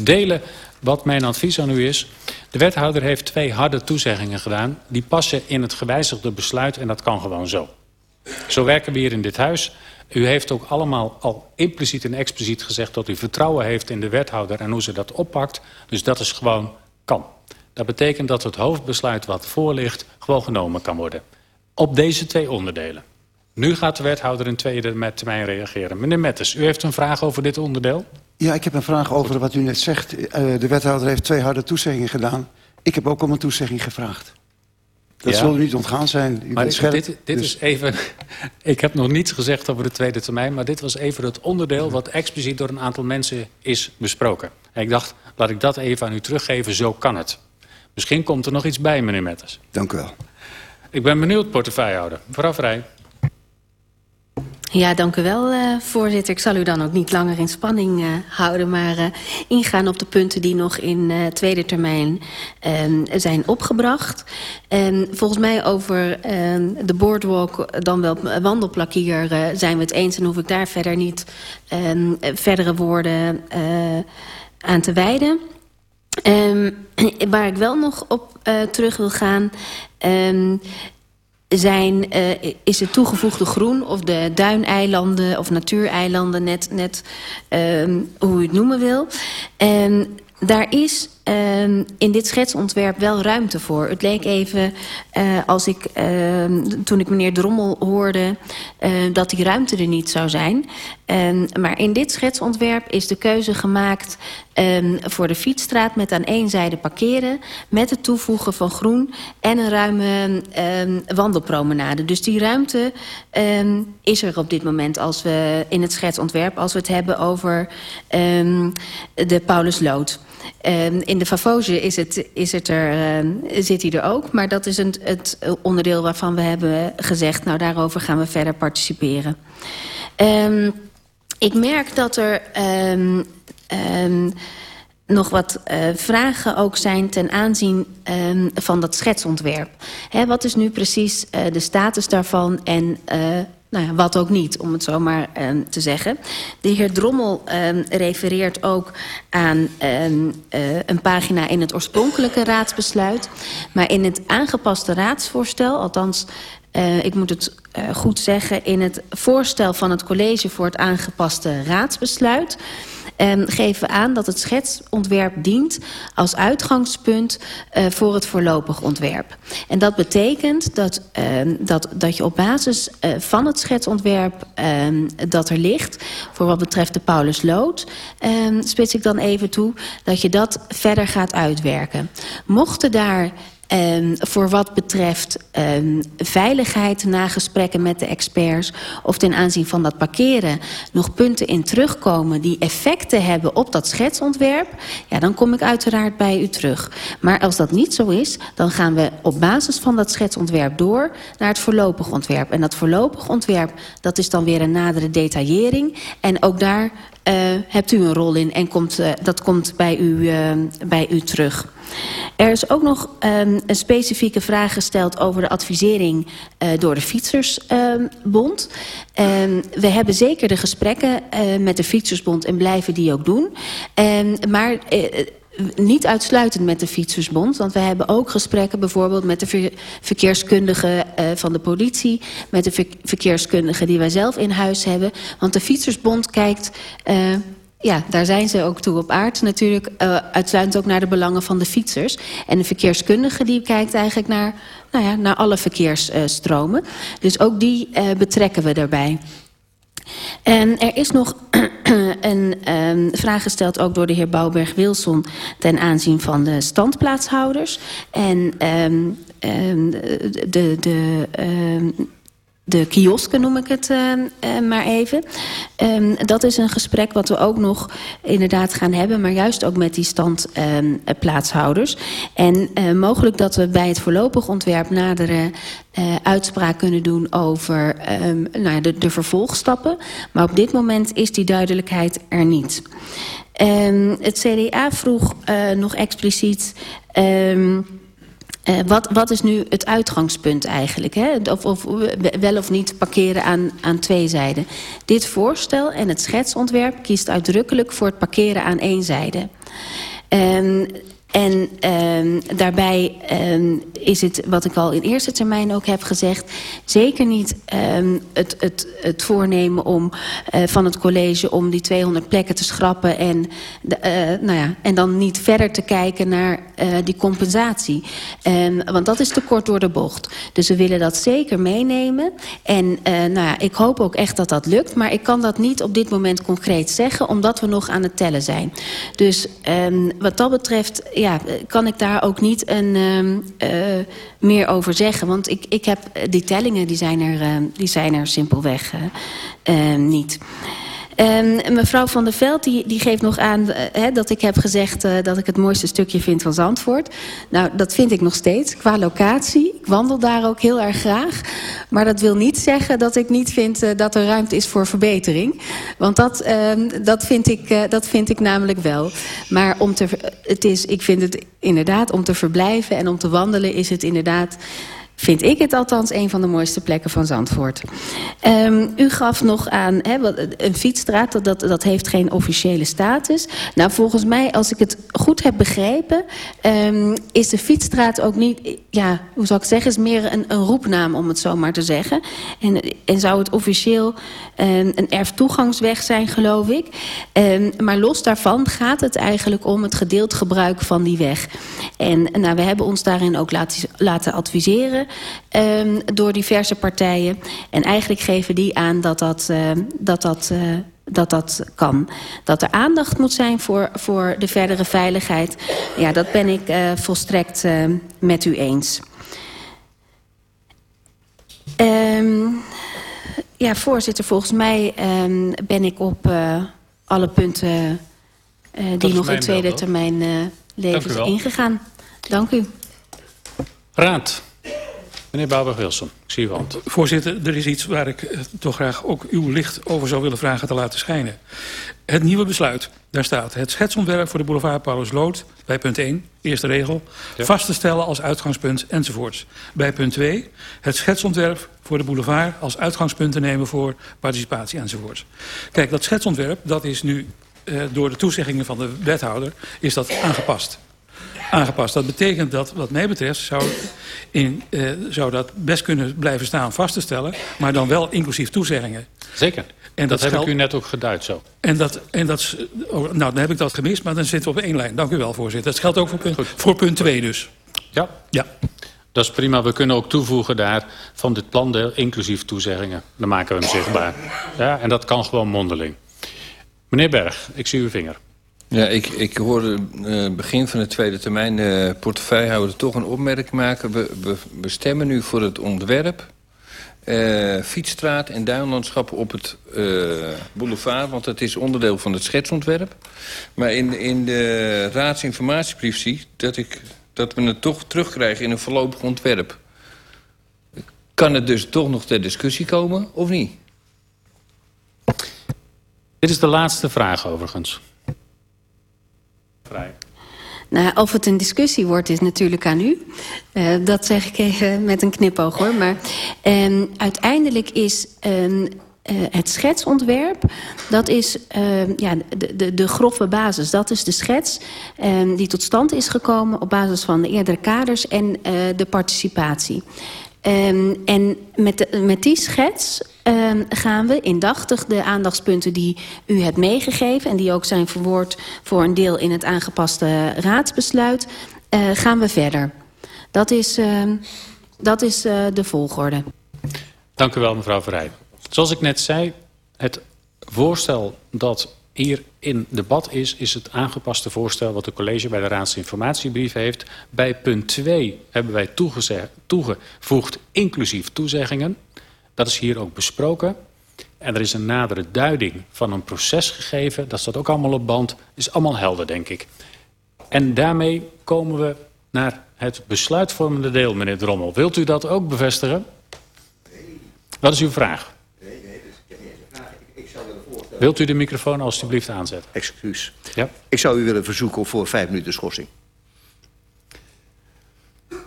delen wat mijn advies aan u is. De wethouder heeft twee harde toezeggingen gedaan. Die passen in het gewijzigde besluit en dat kan gewoon zo. Zo werken we hier in dit huis. U heeft ook allemaal al impliciet en expliciet gezegd... dat u vertrouwen heeft in de wethouder en hoe ze dat oppakt. Dus dat is gewoon kan. Dat betekent dat het hoofdbesluit wat voor ligt gewoon genomen kan worden. Op deze twee onderdelen. Nu gaat de wethouder in tweede termijn reageren. Meneer Mettes, u heeft een vraag over dit onderdeel? Ja, ik heb een vraag over wat u net zegt. Uh, de wethouder heeft twee harde toezeggingen gedaan. Ik heb ook om een toezegging gevraagd. Dat ja. zal u niet ontgaan zijn. U maar scherp, dit, dit dus... is even... [laughs] Ik heb nog niets gezegd over de tweede termijn... maar dit was even het onderdeel wat expliciet door een aantal mensen is besproken. En ik dacht, laat ik dat even aan u teruggeven. Zo kan het. Misschien komt er nog iets bij, meneer Metters. Dank u wel. Ik ben benieuwd, portefeuillehouder. Mevrouw Vrij. Ja, dank u wel, uh, voorzitter. Ik zal u dan ook niet langer in spanning uh, houden... maar uh, ingaan op de punten die nog in tweede termijn zijn opgebracht. En volgens mij over de boardwalk, dan wel wandelplakier... zijn we het eens en hoef ik daar verder niet verdere woorden aan te wijden... [clears throat] Waar ik wel nog op terug wil gaan... Um, zijn, uh, is het toegevoegde groen of de duineilanden of natuureilanden... net, net um, hoe u het noemen wil. En daar is um, in dit schetsontwerp wel ruimte voor. Het leek even, uh, als ik, uh, toen ik meneer Drommel hoorde... Uh, dat die ruimte er niet zou zijn. Um, maar in dit schetsontwerp is de keuze gemaakt... Voor de fietsstraat met aan één zijde parkeren... met het toevoegen van groen en een ruime wandelpromenade. Dus die ruimte is er op dit moment als we in het schetsontwerp... als we het hebben over de Pauluslood. Um, in de Favose is het, is het er, uh, zit hij er ook. Maar dat is een, het onderdeel waarvan we hebben gezegd... nou, daarover gaan we verder participeren. Um, ik merk dat er um, nog wat uh, vragen ook zijn ten aanzien um, van dat schetsontwerp. Hè, wat is nu precies uh, de status daarvan en uh, nou ja, wat ook niet, om het zo maar um, te zeggen. De heer Drommel um, refereert ook aan um, uh, een pagina in het oorspronkelijke raadsbesluit. Maar in het aangepaste raadsvoorstel, althans... Uh, ik moet het uh, goed zeggen, in het voorstel van het college voor het aangepaste raadsbesluit um, geven aan dat het schetsontwerp dient als uitgangspunt uh, voor het voorlopig ontwerp. En dat betekent dat, um, dat, dat je op basis uh, van het schetsontwerp um, dat er ligt, voor wat betreft de Paulus Lood, spits ik dan even toe, dat je dat verder gaat uitwerken. Mochten daar Um, voor wat betreft um, veiligheid na gesprekken met de experts... of ten aanzien van dat parkeren nog punten in terugkomen... die effecten hebben op dat schetsontwerp... ja, dan kom ik uiteraard bij u terug. Maar als dat niet zo is, dan gaan we op basis van dat schetsontwerp door... naar het voorlopig ontwerp. En dat voorlopig ontwerp, dat is dan weer een nadere detaillering. En ook daar hebt u een rol in en komt, uh, dat komt bij u, uh, bij u terug. Er is ook nog um, een specifieke vraag gesteld over de advisering door de Fietsersbond. Um, we hebben zeker de gesprekken met de Fietsersbond en blijven die ook doen. Um, maar niet uitsluitend met de Fietsersbond. Want we hebben ook gesprekken bijvoorbeeld met de ver verkeerskundigen uh, van de politie. Met de ver verkeerskundigen die wij zelf in huis hebben. Want de Fietsersbond kijkt... Uh, ja, daar zijn ze ook toe op aard. Natuurlijk uh, uitsluitend ook naar de belangen van de fietsers. En de verkeerskundige die kijkt eigenlijk naar, nou ja, naar alle verkeersstromen. Dus ook die betrekken we daarbij. En er is nog [clears throat] een um, vraag gesteld ook door de heer Bouwberg-Wilson... ten aanzien van de standplaatshouders. En um, um, de... de de kiosken noem ik het uh, uh, maar even. Um, dat is een gesprek wat we ook nog inderdaad gaan hebben... maar juist ook met die standplaatshouders. Um, en uh, mogelijk dat we bij het voorlopig ontwerp nadere uitspraak kunnen doen... over um, nou, de, de vervolgstappen. Maar op dit moment is die duidelijkheid er niet. het CDA vroeg nog expliciet... Uh, wat, wat is nu het uitgangspunt eigenlijk? Hè? Of, of wel of niet parkeren aan, aan twee zijden. Dit voorstel en het schetsontwerp kiest uitdrukkelijk voor het parkeren aan één zijde. Um, en um, daarbij um, is het, wat ik al in eerste termijn ook heb gezegd... zeker niet um, het, het, het voornemen om, uh, van het college om die 200 plekken te schrappen... en, de, uh, nou ja, en dan niet verder te kijken naar uh, die compensatie. want dat is te kort door de bocht. Dus we willen dat zeker meenemen. En nou ja, ik hoop ook echt dat dat lukt. Maar ik kan dat niet op dit moment concreet zeggen... omdat we nog aan het tellen zijn. Dus wat dat betreft ja, kan ik daar ook niet een, uh, meer over zeggen. Want ik, ik heb die tellingen, die zijn er, uh, die zijn er simpelweg uh, niet. Um, mevrouw Van der Veld die, die geeft nog aan uh, dat ik heb gezegd uh, dat ik het mooiste stukje vind van Zandvoort. Nou, dat vind ik nog steeds qua locatie. Ik wandel daar ook heel erg graag. Maar dat wil niet zeggen dat ik niet vind uh, dat er ruimte is voor verbetering. Want dat, dat, vind, ik, dat vind ik namelijk wel. Maar om te, het is, ik vind het inderdaad om te verblijven en om te wandelen is het inderdaad vind ik het althans een van de mooiste plekken van Zandvoort. Um, u gaf nog aan he, een fietsstraat, dat, dat, heeft geen officiële status. Nou, volgens mij, als ik het goed heb begrepen... Um, is de fietsstraat ook niet, ja, hoe zou ik zeggen... is meer een, een roepnaam, om het zo maar te zeggen. En, en zou het officieel um, een erftoegangsweg zijn, geloof ik. maar los daarvan gaat het eigenlijk om het gedeeld gebruik van die weg. En nou, we hebben ons daarin ook laten, laten adviseren um, door diverse partijen. En eigenlijk geven die aan dat dat, uh, dat, dat, uh, dat dat kan. Dat er aandacht moet zijn voor, voor de verdere veiligheid. Ja, dat ben ik uh, volstrekt met u eens. Um, ja, voorzitter, volgens mij um, ben ik op alle punten uh, die nog in tweede termijn uh, leven ingegaan. Dank u. Raad. Meneer Bouwberg-Wilson, ik zie uw hand. Voorzitter, er is iets waar ik uh, toch graag ook uw licht over zou willen vragen te laten schijnen. Het nieuwe besluit, daar staat het schetsontwerp voor de boulevard Paulus Lood... bij punt 1, eerste regel, ja. vast te stellen als uitgangspunt enzovoorts. Bij punt 2, het schetsontwerp voor de boulevard als uitgangspunt te nemen voor participatie enzovoorts. Kijk, dat schetsontwerp, dat is nu uh, door de toezeggingen van de wethouder, is dat aangepast aangepast. Dat betekent dat, wat mij betreft, zou, in, uh, zou dat best kunnen blijven staan vast te stellen... maar dan wel inclusief toezeggingen. Zeker. En dat, dat heb ik u net ook geduid zo. En dat, en dat, oh, nou, dan heb ik dat gemist, maar dan zitten we op één lijn. Dank u wel, voorzitter. Dat geldt ook voor punt, voor punt 2 dus. Ja. Ja. Dat is prima. We kunnen ook toevoegen daar van dit plandeel inclusief toezeggingen. Dan maken we hem zichtbaar. Ja, en dat kan gewoon mondeling. Meneer Berg, ik zie uw vinger. Ja, ik, ik hoorde uh, begin van de tweede termijn de portefeuillehouder toch een opmerking maken. We, we, stemmen nu voor het ontwerp, uh, fietsstraat en duinlandschappen op het boulevard. Want het is onderdeel van het schetsontwerp. Maar in, in de raadsinformatiebrief zie dat, ik, dat we het toch terugkrijgen in een voorlopig ontwerp. Kan het dus toch nog ter discussie komen of niet? Dit is de laatste vraag overigens. Nou, of het een discussie wordt, is natuurlijk aan u. Uh, dat zeg ik even met een knipoog, hoor. Maar um, uiteindelijk is um, uh, het schetsontwerp... dat is um, ja, de, de, de grove basis. Dat is de schets die tot stand is gekomen... op basis van de eerdere kaders en uh, de participatie. En met, de, met die schets um, gaan we indachtig de aandachtspunten die u hebt meegegeven... en die ook zijn verwoord voor een deel in het aangepaste raadsbesluit... Uh, gaan we verder. Dat is, uh, dat is uh, de volgorde. Dank u wel, mevrouw Verrij. Zoals ik net zei, het voorstel dat hier in debat is, is het aangepaste voorstel wat de college bij de raadsinformatiebrief heeft. Bij punt 2 hebben wij toegevoegd inclusief toezeggingen. Dat is hier ook besproken. En er is een nadere duiding van een proces gegeven. Dat staat ook allemaal op band. Is allemaal helder, denk ik. En daarmee komen we naar het besluitvormende deel, meneer Drommel. Wilt u dat ook bevestigen? Nee. Wat is uw vraag? Nee, nee, Ik heb geen vraag. Ik, ik zou willen voorstellen... Wilt u de microfoon alstublieft aanzetten? Excuus. Ja? Ik zou u willen verzoeken voor vijf minuten schorsing.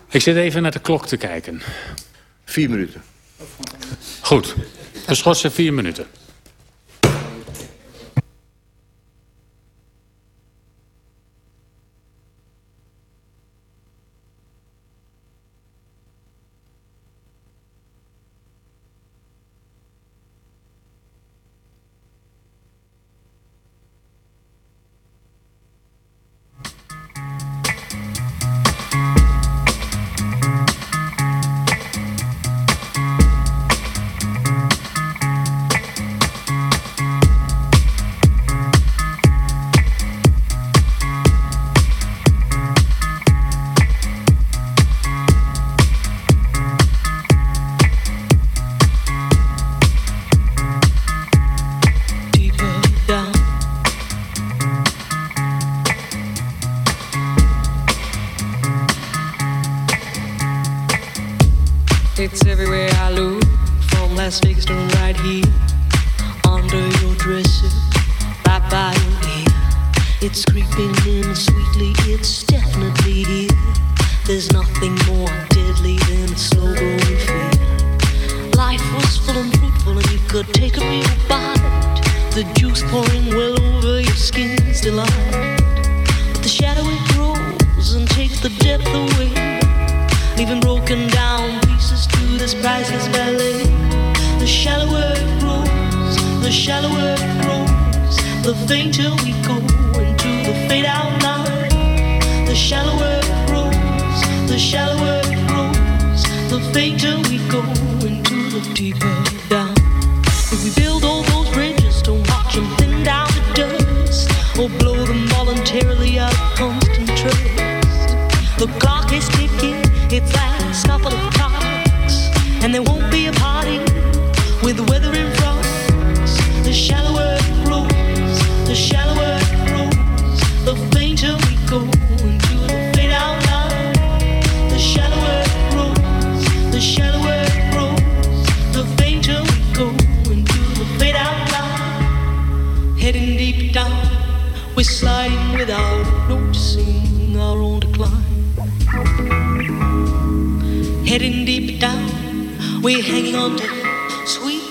Ik zit even naar de klok te kijken. Vier minuten. Goed. We schorsen vier minuten. sweet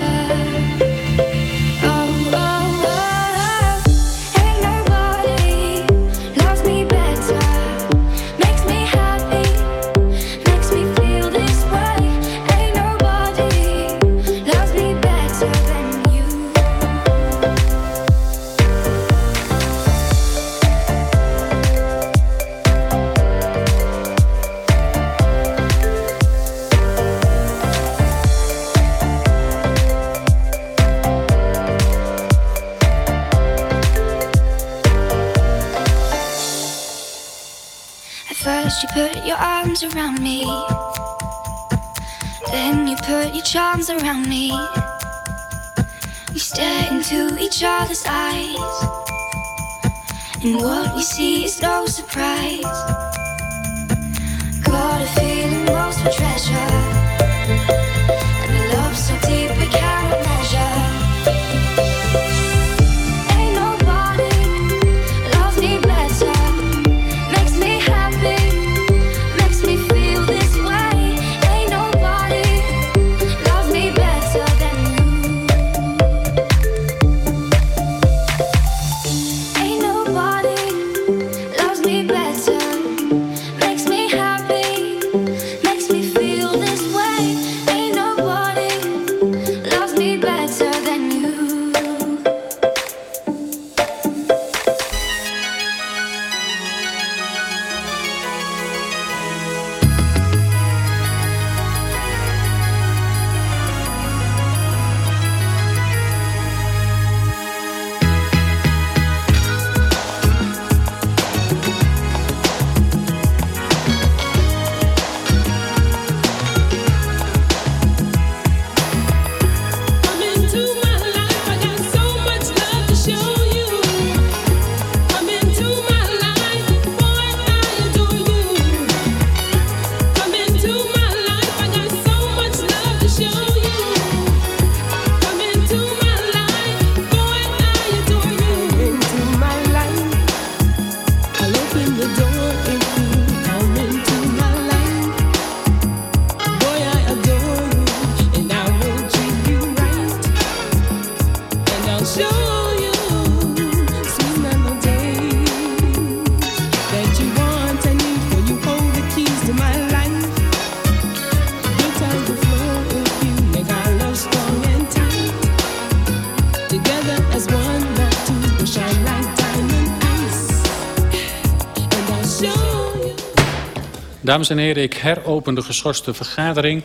Dames en heren, ik heropen de geschorste vergadering.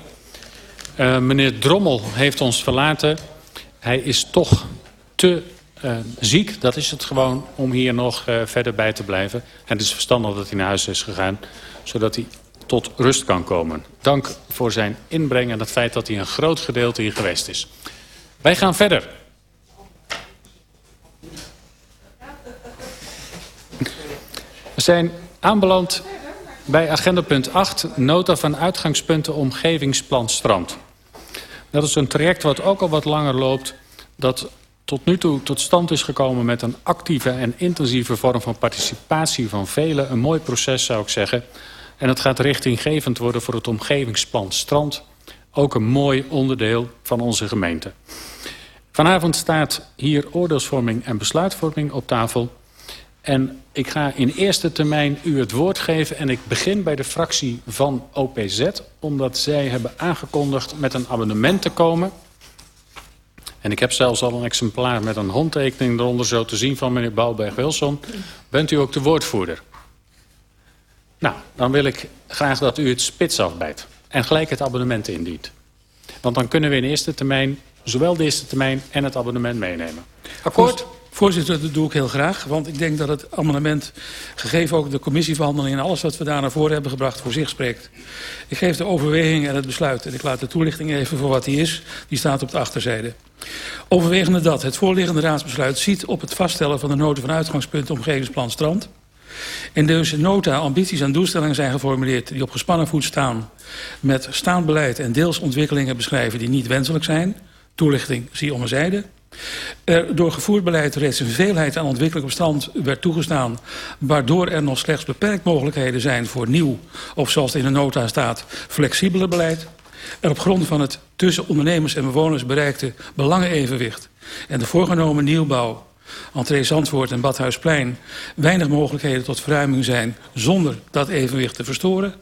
Eh, meneer Drommel heeft ons verlaten. Hij is toch te eh, ziek, dat is het gewoon, om hier nog eh, verder bij te blijven. Het is verstandig dat hij naar huis is gegaan, zodat hij tot rust kan komen. Dank voor zijn inbreng en het feit dat hij een groot gedeelte hier geweest is. Wij gaan verder. We zijn aanbeland bij agenda punt 8, nota van uitgangspunten omgevingsplan strand. Dat is een traject wat ook al wat langer loopt... dat tot nu toe tot stand is gekomen met een actieve en intensieve vorm van participatie van velen. Een mooi proces zou ik zeggen. En het gaat richtinggevend worden voor het omgevingsplan strand. Ook een mooi onderdeel van onze gemeente. Vanavond staat hier oordeelsvorming en besluitvorming op tafel. En ik ga in eerste termijn u het woord geven. En ik begin bij de fractie van OPZ. Omdat zij hebben aangekondigd met een abonnement te komen. En ik heb zelfs al een exemplaar met een handtekening eronder zo te zien van meneer Bouwberg-Wilson. Bent u ook de woordvoerder? Nou, dan wil ik graag dat u het spits afbijt. En gelijk het abonnement indient. Want dan kunnen we in eerste termijn zowel de eerste termijn en het abonnement meenemen. Akkoord? Voorzitter, dat doe ik heel graag. Want ik denk dat het amendement, gegeven ook de commissieverhandelingen... en alles wat we daar naar voren hebben gebracht, voor zich spreekt. Ik geef de overweging en het besluit. En ik laat de toelichting even voor wat die is. Die staat op de achterzijde. Overwegende dat het voorliggende raadsbesluit ziet op het vaststellen van de noten van uitgangspunt omgevingsplan strand. In deze nota ambities en doelstellingen zijn geformuleerd die op gespannen voet staan met staand beleid en deels ontwikkelingen beschrijven die niet wenselijk zijn. Toelichting zie om een zijde. Er door gevoerd beleid reeds een veelheid aan ontwikkeling op stand werd toegestaan... waardoor er nog slechts beperkt mogelijkheden zijn voor nieuw... of zoals in de nota staat, flexibeler beleid. Er op grond van het tussen ondernemers en bewoners bereikte belangenevenwicht... en de voorgenomen nieuwbouw, entree Zandvoort en Badhuisplein... weinig mogelijkheden tot verruiming zijn zonder dat evenwicht te verstoren...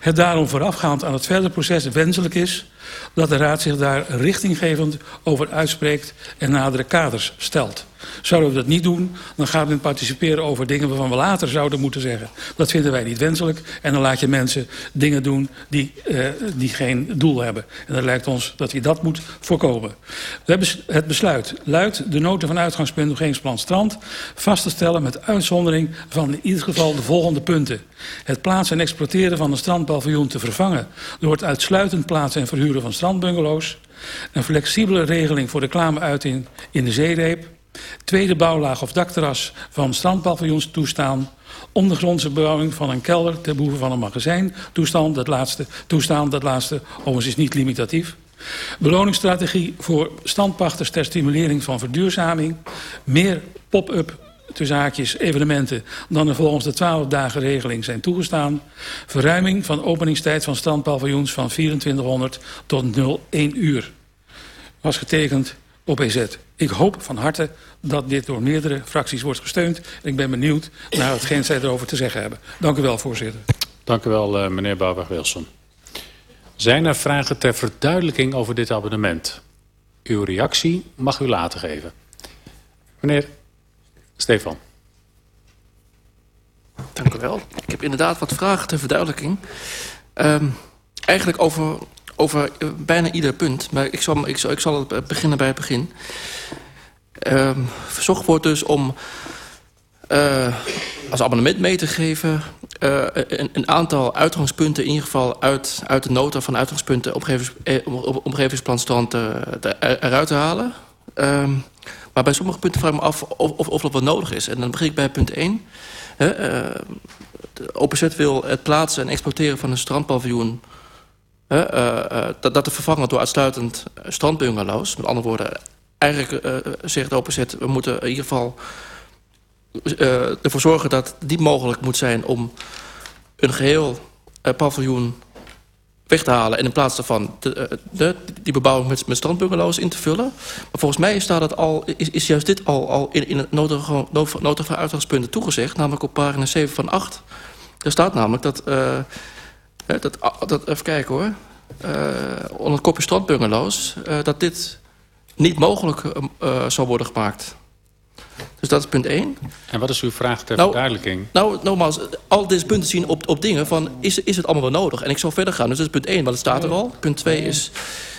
Het daarom voorafgaand aan het verdere proces wenselijk is dat de Raad zich daar richtinggevend over uitspreekt en nadere kaders stelt. Zouden we dat niet doen, dan gaat men participeren over dingen waarvan we later zouden moeten zeggen. Dat vinden wij niet wenselijk en dan laat je mensen dingen doen die, uh, die geen doel hebben. En dat lijkt ons dat je dat moet voorkomen. We hebben het besluit luidt de noten van uitgangspunt omgevingsplan strand vast te stellen met uitzondering van in ieder geval de volgende punten. Het plaatsen en exploiteren van een strandpaviljoen te vervangen door het uitsluitend plaatsen en verhuren van strandbungalows. Een flexibele regeling voor reclameuiting in de zeereep. Tweede bouwlaag of dakterras van strandpaviljoens toestaan. Ondergrondse bebouwing van een kelder ten behoeve van een magazijn toestaan. Dat laatste, toestaan, dat laatste overigens is niet limitatief. Beloningsstrategie voor standpachters ter stimulering van verduurzaming. Meer pop-up tussen evenementen dan er volgens de 12 dagen regeling zijn toegestaan. Verruiming van openingstijd van strandpaviljoens van 2400 tot 01 uur. Was getekend op EZ. Ik hoop van harte dat dit door meerdere fracties wordt gesteund. En ik ben benieuwd naar hetgeen zij erover te zeggen hebben. Dank u wel, voorzitter. Dank u wel, uh, meneer Bouwberg-Wilson. Zijn er vragen ter verduidelijking over dit abonnement? Uw reactie mag u later geven. Meneer Stefan. Dank u wel. Ik heb inderdaad wat vragen ter verduidelijking. Um, eigenlijk over, over uh, bijna ieder punt. Maar ik zal, ik zal, ik zal het beginnen bij het begin. Um, verzocht wordt dus om uh, als abonnement mee te geven... Een, aantal uitgangspunten in ieder geval uit, uit de nota van uitgangspunten... omgevings, eh, omgevingsplanstand uh, eruit te halen... Um, maar bij sommige punten vraag ik me af of, dat wat nodig is. En dan begin ik bij punt 1. He, uh, de OPZ wil het plaatsen en exporteren van een strandpaviljoen... He, uh, uh, dat, dat te vervangen door uitsluitend strandbungalows. Met andere woorden, eigenlijk uh, zegt OPZ... we moeten in ieder geval ervoor zorgen dat het mogelijk moet zijn... om een geheel paviljoen weg te halen... en in plaats daarvan de, die bebouwing met, met strandbungalows in te vullen. Maar volgens mij staat het al, is, is juist dit al, al in, in het nota van uitgangspunten toegezegd... namelijk op pagina 7 van 8. Er staat namelijk dat... dat, dat even kijken hoor... Uh, onder het kopje strandbungalows... Uh, dat dit niet mogelijk uh, zou worden gemaakt... Dus dat is punt 1. En wat is uw vraag ter nou, verduidelijking? Nou, nogmaals, al deze punten zien op, op dingen van... Is, is het allemaal wel nodig? En ik zal verder gaan. Dus dat is punt 1, want het staat er al. Punt 2 is...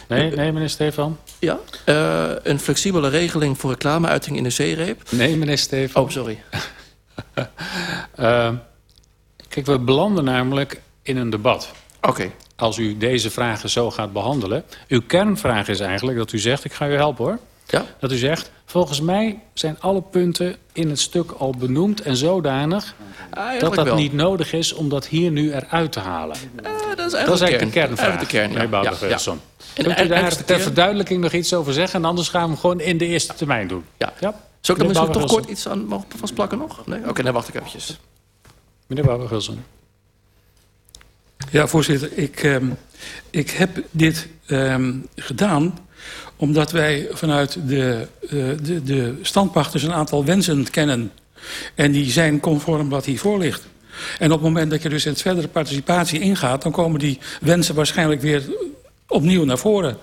Nee, nee, meneer Stefan. Ja, uh, een flexibele regeling voor reclameuiting in de zeereep. Nee, meneer Stefan. Oh, sorry. uh, [laughs] kijk, we belanden namelijk in een debat. Oké. Okay. Als u deze vragen zo gaat behandelen. Uw kernvraag is eigenlijk dat u zegt, ik ga u helpen hoor... Ja? Dat u zegt, volgens mij zijn alle punten in het stuk al benoemd en zodanig... dat eigenlijk dat wel. niet nodig is om dat hier nu eruit te halen. Eh, dat is Dat eigenlijk, is eigenlijk de de kern. kernvraag, Eigenlijk de kern, ja. meneer ja, ja. Kunt u daar is ter verduidelijking nog iets over zeggen? En anders gaan we hem gewoon in de eerste termijn doen. Ja. ja? Zou ik er misschien toch kort iets aan mogen vastplakken nog? Nee? Oké, dan wacht ik eventjes. Meneer Bouwer-Gilson. Ja, voorzitter. Ik, ehm, ik heb dit ehm, gedaan omdat wij vanuit de, eh, de, de standpachters een aantal wensen kennen. En die zijn conform wat hiervoor ligt. En op het moment dat je dus in het verdere participatie ingaat... dan komen die wensen waarschijnlijk weer opnieuw naar voren.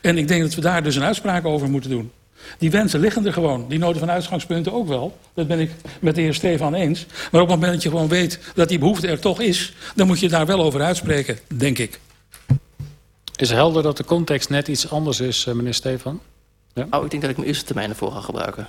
En ik denk dat we daar dus een uitspraak over moeten doen. Die wensen liggen er gewoon. Die noten van uitgangspunten ook wel. Dat ben ik met de heer Stefan eens. Maar op het moment dat je gewoon weet dat die behoefte er toch is... dan moet je daar wel over uitspreken, denk ik. Is helder dat de context net iets anders is, eh, meneer Stefan? Ja? Oh, ik denk dat ik mijn eerste termijn ervoor ga gebruiken.